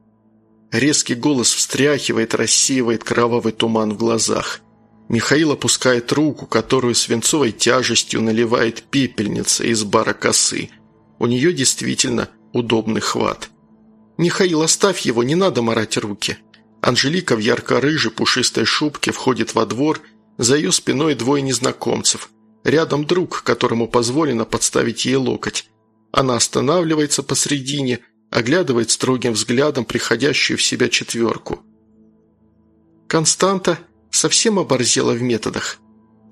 Резкий голос встряхивает, рассеивает кровавый туман в глазах. Михаил опускает руку, которую свинцовой тяжестью наливает пепельница из бара косы. У нее действительно удобный хват. «Михаил, оставь его, не надо морать руки». Анжелика в ярко-рыжей пушистой шубке входит во двор, за ее спиной двое незнакомцев. Рядом друг, которому позволено подставить ей локоть. Она останавливается посредине, оглядывает строгим взглядом приходящую в себя четверку. «Константа», Совсем оборзела в методах.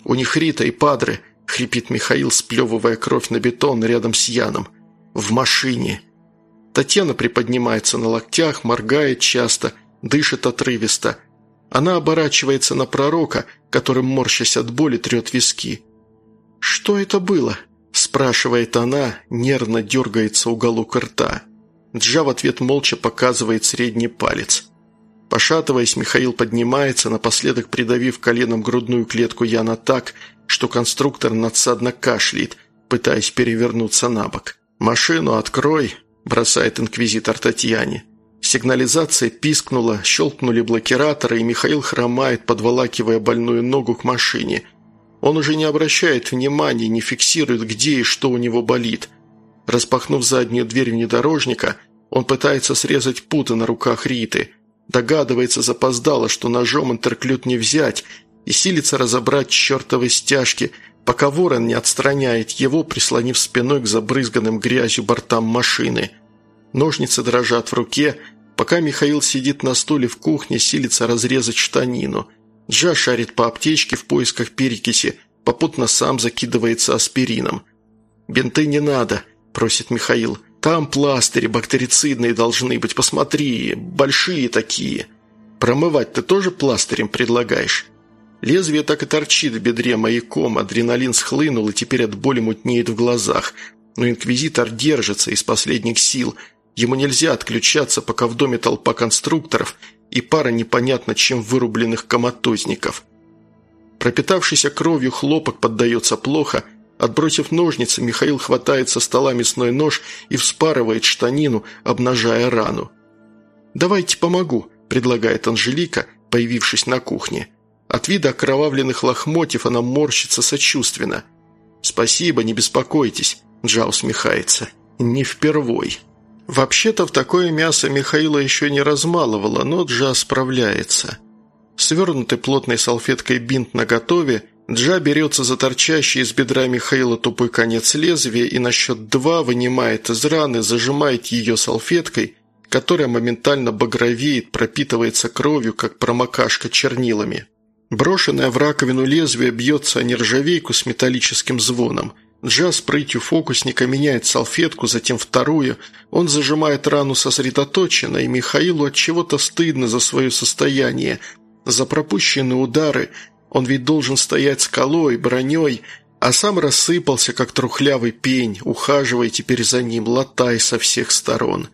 У них Рита и Падре, хрипит Михаил, сплевывая кровь на бетон рядом с Яном. В машине. Татьяна приподнимается на локтях, моргает часто, дышит отрывисто. Она оборачивается на пророка, который, морщась от боли, трет виски. «Что это было?» – спрашивает она, нервно дергается уголок рта. Джа в ответ молча показывает средний палец. Пошатываясь, Михаил поднимается, напоследок придавив коленом грудную клетку Яна так, что конструктор надсадно кашляет, пытаясь перевернуться на бок. «Машину открой!» – бросает инквизитор Татьяне. Сигнализация пискнула, щелкнули блокираторы, и Михаил хромает, подволакивая больную ногу к машине. Он уже не обращает внимания, не фиксирует, где и что у него болит. Распахнув заднюю дверь внедорожника, он пытается срезать путы на руках Риты – Догадывается запоздало, что ножом интерклют не взять, и силится разобрать чертовы стяжки, пока ворон не отстраняет его, прислонив спиной к забрызганным грязью бортам машины. Ножницы дрожат в руке, пока Михаил сидит на стуле в кухне, силится разрезать штанину. Джа шарит по аптечке в поисках перекиси, попутно сам закидывается аспирином. «Бинты не надо», – просит Михаил. Там пластыри бактерицидные должны быть, посмотри, большие такие. Промывать ты тоже пластырем предлагаешь?» Лезвие так и торчит в бедре маяком, адреналин схлынул и теперь от боли мутнеет в глазах. Но инквизитор держится из последних сил. Ему нельзя отключаться, пока в доме толпа конструкторов и пара непонятно чем вырубленных коматозников. Пропитавшийся кровью хлопок поддается плохо, Отбросив ножницы, Михаил хватает со стола мясной нож и вспарывает штанину, обнажая рану. «Давайте помогу», – предлагает Анжелика, появившись на кухне. От вида окровавленных лохмотьев она морщится сочувственно. «Спасибо, не беспокойтесь», – Джа усмехается. «Не впервой». Вообще-то в такое мясо Михаила еще не размалывала, но Джа справляется. Свернутый плотной салфеткой бинт наготове, Джа берется за торчащий из бедра Михаила тупой конец лезвия и на счет два вынимает из раны, зажимает ее салфеткой, которая моментально багровеет, пропитывается кровью, как промокашка чернилами. Брошенное в раковину лезвие бьется о нержавейку с металлическим звоном. Джа с прытью фокусника меняет салфетку, затем вторую. Он зажимает рану сосредоточенно, и Михаилу от чего-то стыдно за свое состояние, за пропущенные удары. Он ведь должен стоять скалой, броней, а сам рассыпался, как трухлявый пень, ухаживая теперь за ним, латай со всех сторон.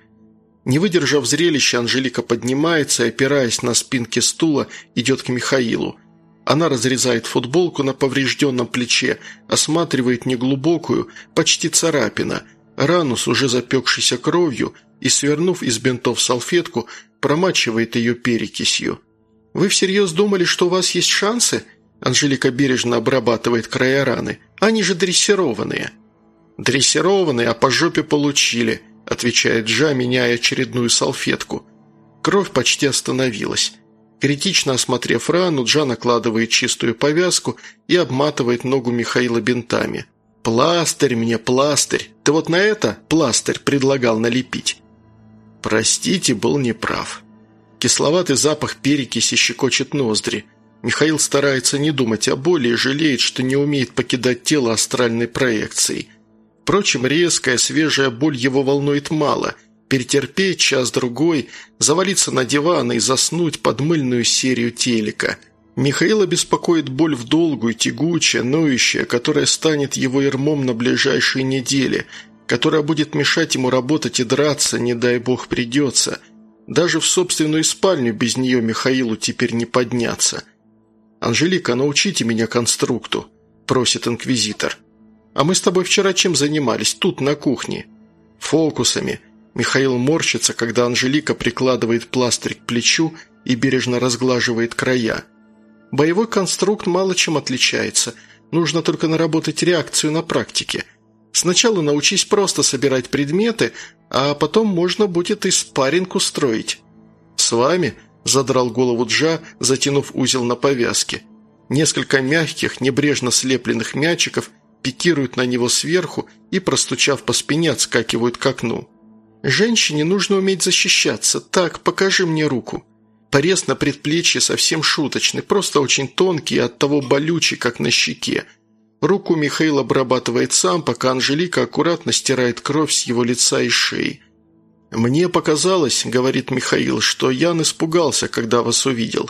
Не выдержав зрелища, Анжелика поднимается и, опираясь на спинке стула, идет к Михаилу. Она разрезает футболку на поврежденном плече, осматривает неглубокую, почти царапина, рану с уже запекшейся кровью и, свернув из бинтов салфетку, промачивает ее перекисью. «Вы всерьез думали, что у вас есть шансы?» Анжелика бережно обрабатывает края раны. «Они же дрессированные». «Дрессированные, а по жопе получили», – отвечает Джа, меняя очередную салфетку. Кровь почти остановилась. Критично осмотрев рану, Джа накладывает чистую повязку и обматывает ногу Михаила бинтами. «Пластырь мне, пластырь! Ты вот на это пластырь предлагал налепить?» «Простите, был неправ». Кисловатый запах перекиси щекочет ноздри. Михаил старается не думать о боли и жалеет, что не умеет покидать тело астральной проекцией. Впрочем, резкая, свежая боль его волнует мало – перетерпеть час-другой, завалиться на диван и заснуть под мыльную серию телека. Михаила беспокоит боль в долгую, тягучая, ноющая, которая станет его ермом на ближайшие недели, которая будет мешать ему работать и драться, не дай бог придется. Даже в собственную спальню без нее Михаилу теперь не подняться. «Анжелика, научите меня конструкту», – просит инквизитор. «А мы с тобой вчера чем занимались? Тут, на кухне?» «Фокусами», Михаил морщится, когда Анжелика прикладывает пластырь к плечу и бережно разглаживает края. Боевой конструкт мало чем отличается. Нужно только наработать реакцию на практике. Сначала научись просто собирать предметы, а потом можно будет и спарринг устроить. «С вами?» – задрал голову Джа, затянув узел на повязке. Несколько мягких, небрежно слепленных мячиков пикируют на него сверху и, простучав по спине, отскакивают к окну. Женщине нужно уметь защищаться. Так, покажи мне руку. Порез на предплечье совсем шуточный, просто очень тонкий и оттого болючий, как на щеке. Руку Михаил обрабатывает сам, пока Анжелика аккуратно стирает кровь с его лица и шеи. «Мне показалось, — говорит Михаил, — что Ян испугался, когда вас увидел.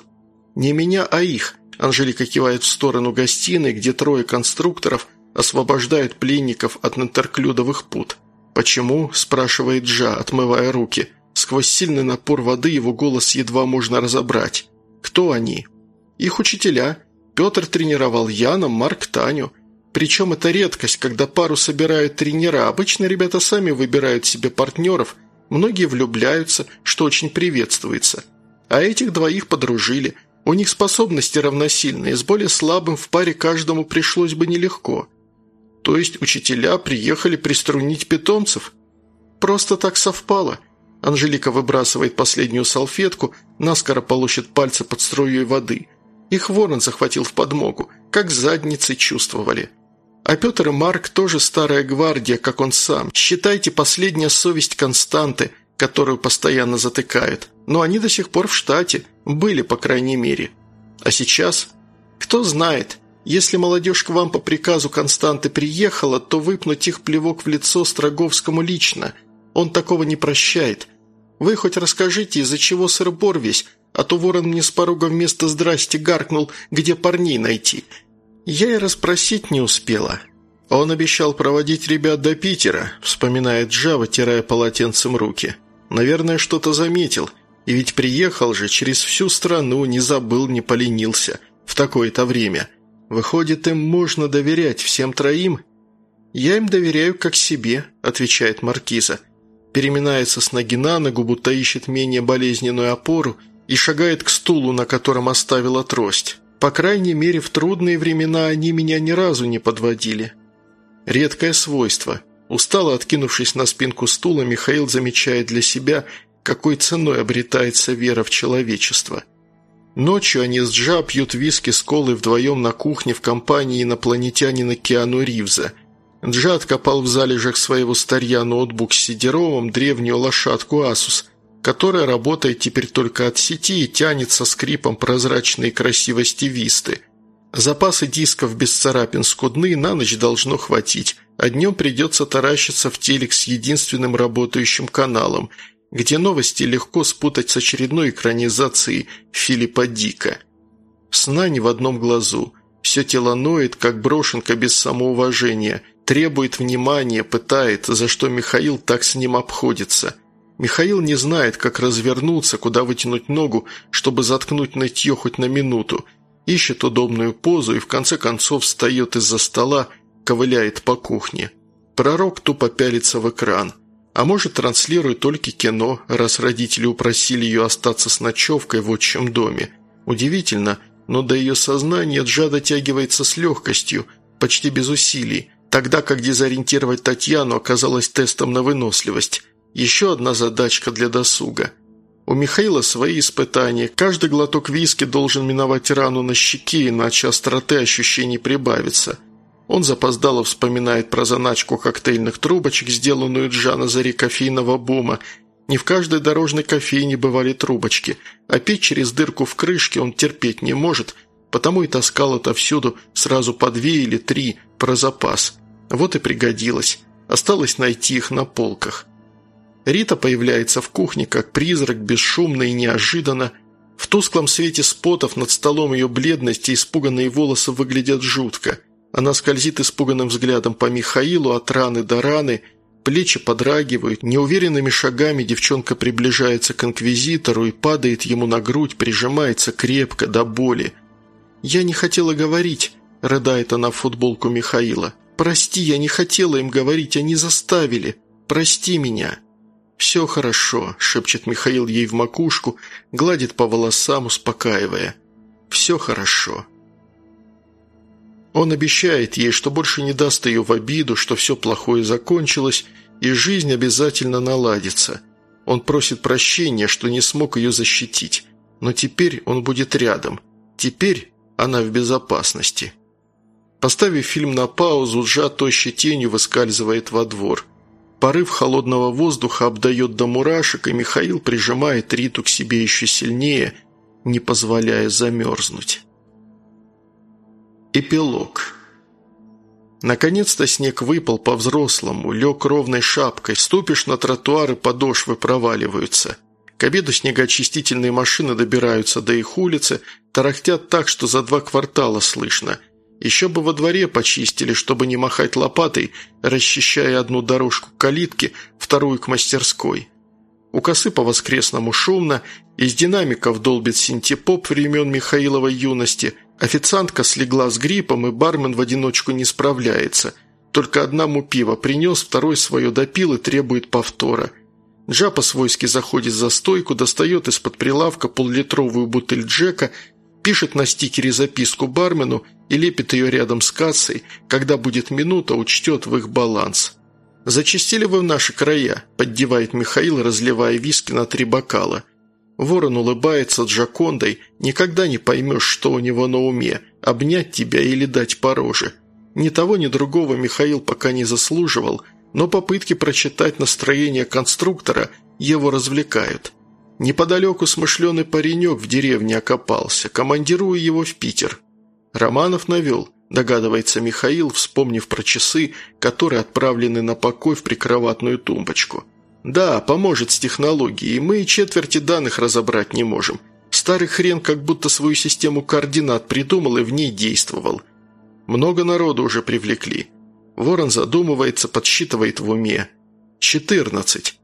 Не меня, а их». Анжелика кивает в сторону гостиной, где трое конструкторов освобождают пленников от интерклюдовых пут. «Почему?» – спрашивает Джа, отмывая руки. Сквозь сильный напор воды его голос едва можно разобрать. «Кто они?» «Их учителя. Петр тренировал Яна, Марк Таню. Причем это редкость, когда пару собирают тренера. Обычно ребята сами выбирают себе партнеров. Многие влюбляются, что очень приветствуется. А этих двоих подружили. У них способности равносильные, с более слабым в паре каждому пришлось бы нелегко». То есть учителя приехали приструнить питомцев? Просто так совпало. Анжелика выбрасывает последнюю салфетку, наскоро полощет пальцы под струей воды. Их ворон захватил в подмогу, как задницы чувствовали. А Петр и Марк тоже старая гвардия, как он сам. Считайте, последняя совесть Константы, которую постоянно затыкают. Но они до сих пор в штате, были, по крайней мере. А сейчас? Кто знает, если молодежь к вам по приказу Константы приехала, то выпнуть их плевок в лицо Строговскому лично. Он такого не прощает. Вы хоть расскажите, из-за чего сыр-бор весь, а то ворон мне с порога вместо «здрасте» гаркнул, где парней найти. Я и расспросить не успела. Он обещал проводить ребят до Питера, вспоминает Джа, вытирая полотенцем руки. Наверное, что-то заметил. И ведь приехал же через всю страну, не забыл, не поленился. В такое-то время – Выходит, им можно доверять всем троим? «Я им доверяю как себе», – отвечает Маркиза. Переминается с ноги на ногу, будто ищет менее болезненную опору, и шагает к стулу, на котором оставила трость. По крайней мере, в трудные времена они меня ни разу не подводили. Редкое свойство. Устало откинувшись на спинку стула, Михаил замечает для себя, какой ценой обретается вера в человечество. Ночью они с Джа пьют виски с колой вдвоем на кухне в компании инопланетянина Киану Ривза. Джа откопал в залежах своего старья ноутбук с сидеровым древнюю лошадку Asus, которая работает теперь только от сети и тянет со скрипом прозрачные красивости Висты. Запасы дисков без царапин скудны, на ночь должно хватить, а днем придется таращиться в телек с единственным работающим каналом – где новости легко спутать с очередной экранизацией Филиппа Дика. Сна не в одном глазу. Все тело ноет, как брошенка без самоуважения, требует внимания, пытает, за что Михаил так с ним обходится. Михаил не знает, как развернуться, куда вытянуть ногу, чтобы заткнуть нытье хоть на минуту. Ищет удобную позу и в конце концов встает из-за стола, ковыляет по кухне. Пророк тупо пялится в экран – а может, транслирует только кино, раз родители упросили ее остаться с ночевкой в отчим доме. Удивительно, но до ее сознания Джа дотягивается с легкостью, почти без усилий, тогда как дезориентировать Татьяну оказалось тестом на выносливость. Еще одна задачка для досуга. У Михаила свои испытания. Каждый глоток виски должен миновать рану на щеке, иначе остроты ощущений прибавится – он запоздало вспоминает про заначку коктейльных трубочек, сделанную Джана заре кофейного бума. Не в каждой дорожной кофейне бывали трубочки, а пить через дырку в крышке он терпеть не может, потому и таскал отовсюду сразу по две или три про запас. Вот и пригодилось. Осталось найти их на полках. Рита появляется в кухне как призрак, бесшумно и неожиданно. В тусклом свете спотов над столом ее бледность и испуганные волосы выглядят жутко – она скользит испуганным взглядом по Михаилу от раны до раны, плечи подрагивают, неуверенными шагами девчонка приближается к инквизитору и падает ему на грудь, прижимается крепко, до боли. «Я не хотела говорить», – рыдает она в футболку Михаила. «Прости, я не хотела им говорить, они заставили. Прости меня». «Все хорошо», – шепчет Михаил ей в макушку, гладит по волосам, успокаивая. «Все хорошо». Он обещает ей, что больше не даст ее в обиду, что все плохое закончилось, и жизнь обязательно наладится. Он просит прощения, что не смог ее защитить. Но теперь он будет рядом. Теперь она в безопасности. Поставив фильм на паузу, Джа тощей тенью выскальзывает во двор. Порыв холодного воздуха обдает до мурашек, и Михаил прижимает Риту к себе еще сильнее, не позволяя замерзнуть. Эпилог. Наконец-то снег выпал по-взрослому, лег ровной шапкой, ступишь на тротуары, подошвы проваливаются. К обеду снегоочистительные машины добираются до их улицы, тарахтят так, что за два квартала слышно. Еще бы во дворе почистили, чтобы не махать лопатой, расчищая одну дорожку к калитке, вторую к мастерской. У косы по-воскресному шумно, из динамиков долбит синтепоп времен Михаиловой юности – Официантка слегла с гриппом, и бармен в одиночку не справляется. Только одному пиво принес, второй свое допил и требует повтора. Джа по-свойски заходит за стойку, достает из-под прилавка поллитровую бутыль Джека, пишет на стикере записку бармену и лепит ее рядом с кассой, когда будет минута, учтет в их баланс. «Зачистили вы в наши края», – поддевает Михаил, разливая виски на три бокала – Ворон улыбается Джакондой, никогда не поймешь, что у него на уме – обнять тебя или дать по роже. Ни того, ни другого Михаил пока не заслуживал, но попытки прочитать настроение конструктора его развлекают. Неподалеку смышленый паренек в деревне окопался, командируя его в Питер. Романов навел, догадывается Михаил, вспомнив про часы, которые отправлены на покой в прикроватную тумбочку – «Да, поможет с технологией, мы и четверти данных разобрать не можем. Старый хрен как будто свою систему координат придумал и в ней действовал. Много народу уже привлекли. Ворон задумывается, подсчитывает в уме. Четырнадцать.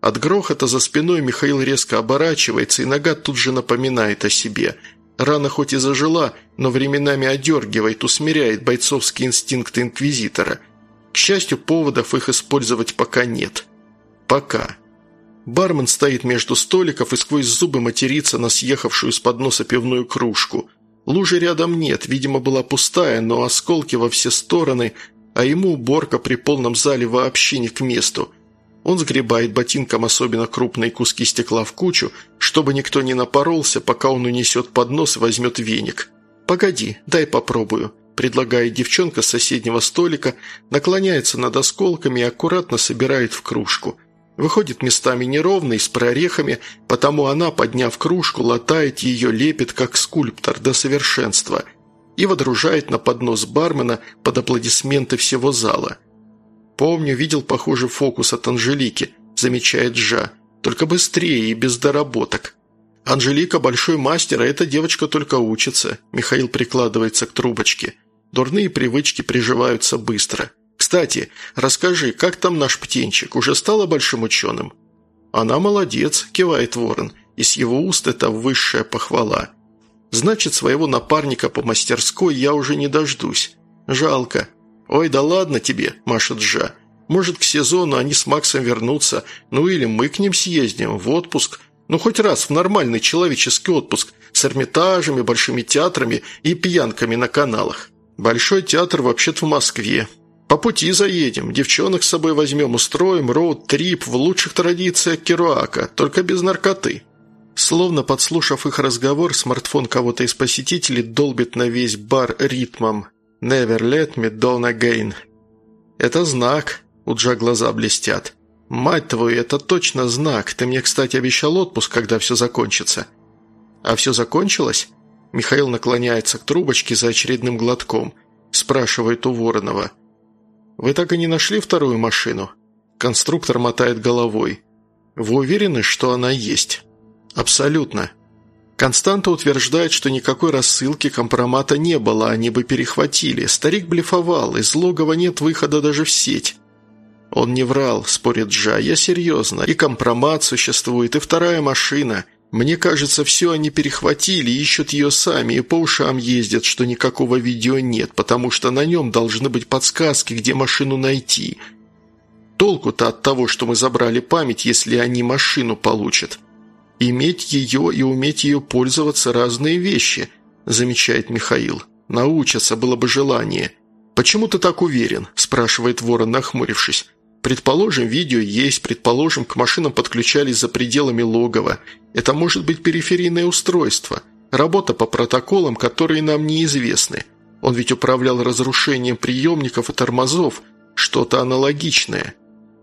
От грохота за спиной Михаил резко оборачивается, и нога тут же напоминает о себе. Рана хоть и зажила, но временами одергивает, усмиряет бойцовские инстинкты инквизитора – к счастью, поводов их использовать пока нет. Пока. Бармен стоит между столиков и сквозь зубы матерится на съехавшую с подноса пивную кружку. Лужи рядом нет, видимо, была пустая, но осколки во все стороны, а ему уборка при полном зале вообще не к месту. Он сгребает ботинком особенно крупные куски стекла в кучу, чтобы никто не напоролся, пока он унесет поднос и возьмет веник. «Погоди, дай попробую», – предлагает девчонка с соседнего столика, наклоняется над осколками и аккуратно собирает в кружку. Выходит местами неровной, с прорехами, потому она, подняв кружку, латает ее, лепит, как скульптор, до совершенства и водружает на поднос бармена под аплодисменты всего зала – «Помню, видел похожий фокус от Анжелики», – замечает Жа. «Только быстрее и без доработок». «Анжелика – большой мастер, а эта девочка только учится», – Михаил прикладывается к трубочке. Дурные привычки приживаются быстро. «Кстати, расскажи, как там наш птенчик? Уже стала большим ученым?» «Она молодец», – кивает ворон, и с его уст это высшая похвала. «Значит, своего напарника по мастерской я уже не дождусь. Жалко. «Ой, да ладно тебе», – машет Жа. «Может, к сезону они с Максом вернутся, ну или мы к ним съездим, в отпуск. Ну, хоть раз в нормальный человеческий отпуск, с Эрмитажами, большими театрами и пьянками на каналах. Большой театр вообще-то в Москве. По пути заедем, девчонок с собой возьмем, устроим роуд-трип в лучших традициях Керуака, только без наркоты». Словно подслушав их разговор, смартфон кого-то из посетителей долбит на весь бар ритмом «Never let me down again». «Это знак», – у Джа глаза блестят. «Мать твою, это точно знак. Ты мне, кстати, обещал отпуск, когда все закончится». «А все закончилось?» Михаил наклоняется к трубочке за очередным глотком. Спрашивает у Воронова. «Вы так и не нашли вторую машину?» Конструктор мотает головой. «Вы уверены, что она есть?» «Абсолютно. Константа утверждает, что никакой рассылки компромата не было, они бы перехватили. Старик блефовал, из логова нет выхода даже в сеть. Он не врал, спорит Джа, я серьезно. И компромат существует, и вторая машина. Мне кажется, все они перехватили, ищут ее сами и по ушам ездят, что никакого видео нет, потому что на нем должны быть подсказки, где машину найти. Толку-то от того, что мы забрали память, если они машину получат. «Иметь ее и уметь ее пользоваться – разные вещи», – замечает Михаил. «Научаться было бы желание». «Почему ты так уверен?» – спрашивает ворон, нахмурившись. «Предположим, видео есть, предположим, к машинам подключались за пределами логова. Это может быть периферийное устройство, работа по протоколам, которые нам неизвестны. Он ведь управлял разрушением приемников и тормозов, что-то аналогичное».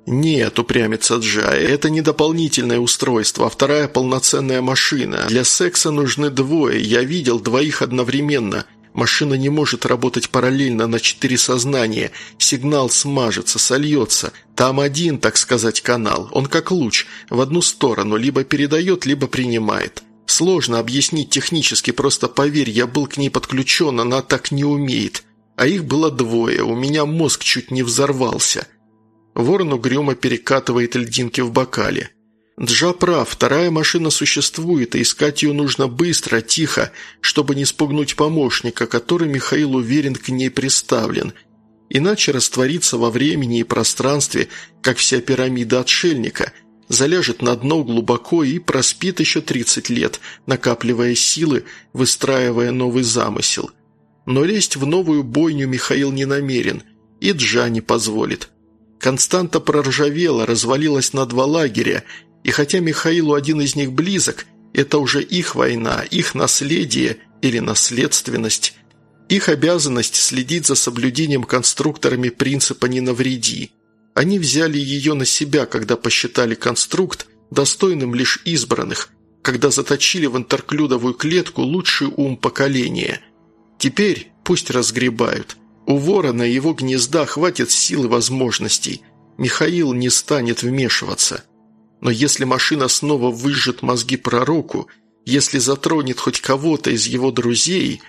«Нет», – упрямится Джай, – «это не дополнительное устройство, а вторая полноценная машина. Для секса нужны двое, я видел двоих одновременно. Машина не может работать параллельно на четыре сознания. Сигнал смажется, сольется. Там один, так сказать, канал. Он как луч, в одну сторону, либо передает, либо принимает. Сложно объяснить технически, просто поверь, я был к ней подключен, она так не умеет. А их было двое, у меня мозг чуть не взорвался». Ворон угрюмо перекатывает льдинки в бокале. Джа прав, вторая машина существует, и искать ее нужно быстро, тихо, чтобы не спугнуть помощника, который, Михаил уверен, к ней приставлен. Иначе растворится во времени и пространстве, как вся пирамида отшельника, заляжет на дно глубоко и проспит еще 30 лет, накапливая силы, выстраивая новый замысел. Но лезть в новую бойню Михаил не намерен, и Джа не позволит. Константа проржавела, развалилась на два лагеря, и хотя Михаилу один из них близок, это уже их война, их наследие или наследственность, их обязанность следить за соблюдением конструкторами принципа «не навреди». Они взяли ее на себя, когда посчитали конструкт достойным лишь избранных, когда заточили в интерклюдовую клетку лучший ум поколения. Теперь пусть разгребают – у ворона его гнезда хватит сил и возможностей. Михаил не станет вмешиваться. Но если машина снова выжжет мозги пророку, если затронет хоть кого-то из его друзей,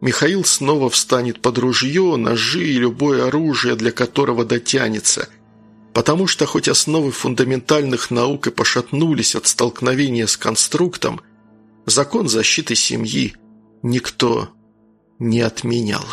Михаил снова встанет под ружье, ножи и любое оружие, для которого дотянется. Потому что хоть основы фундаментальных наук и пошатнулись от столкновения с конструктом, закон защиты семьи никто не отменял.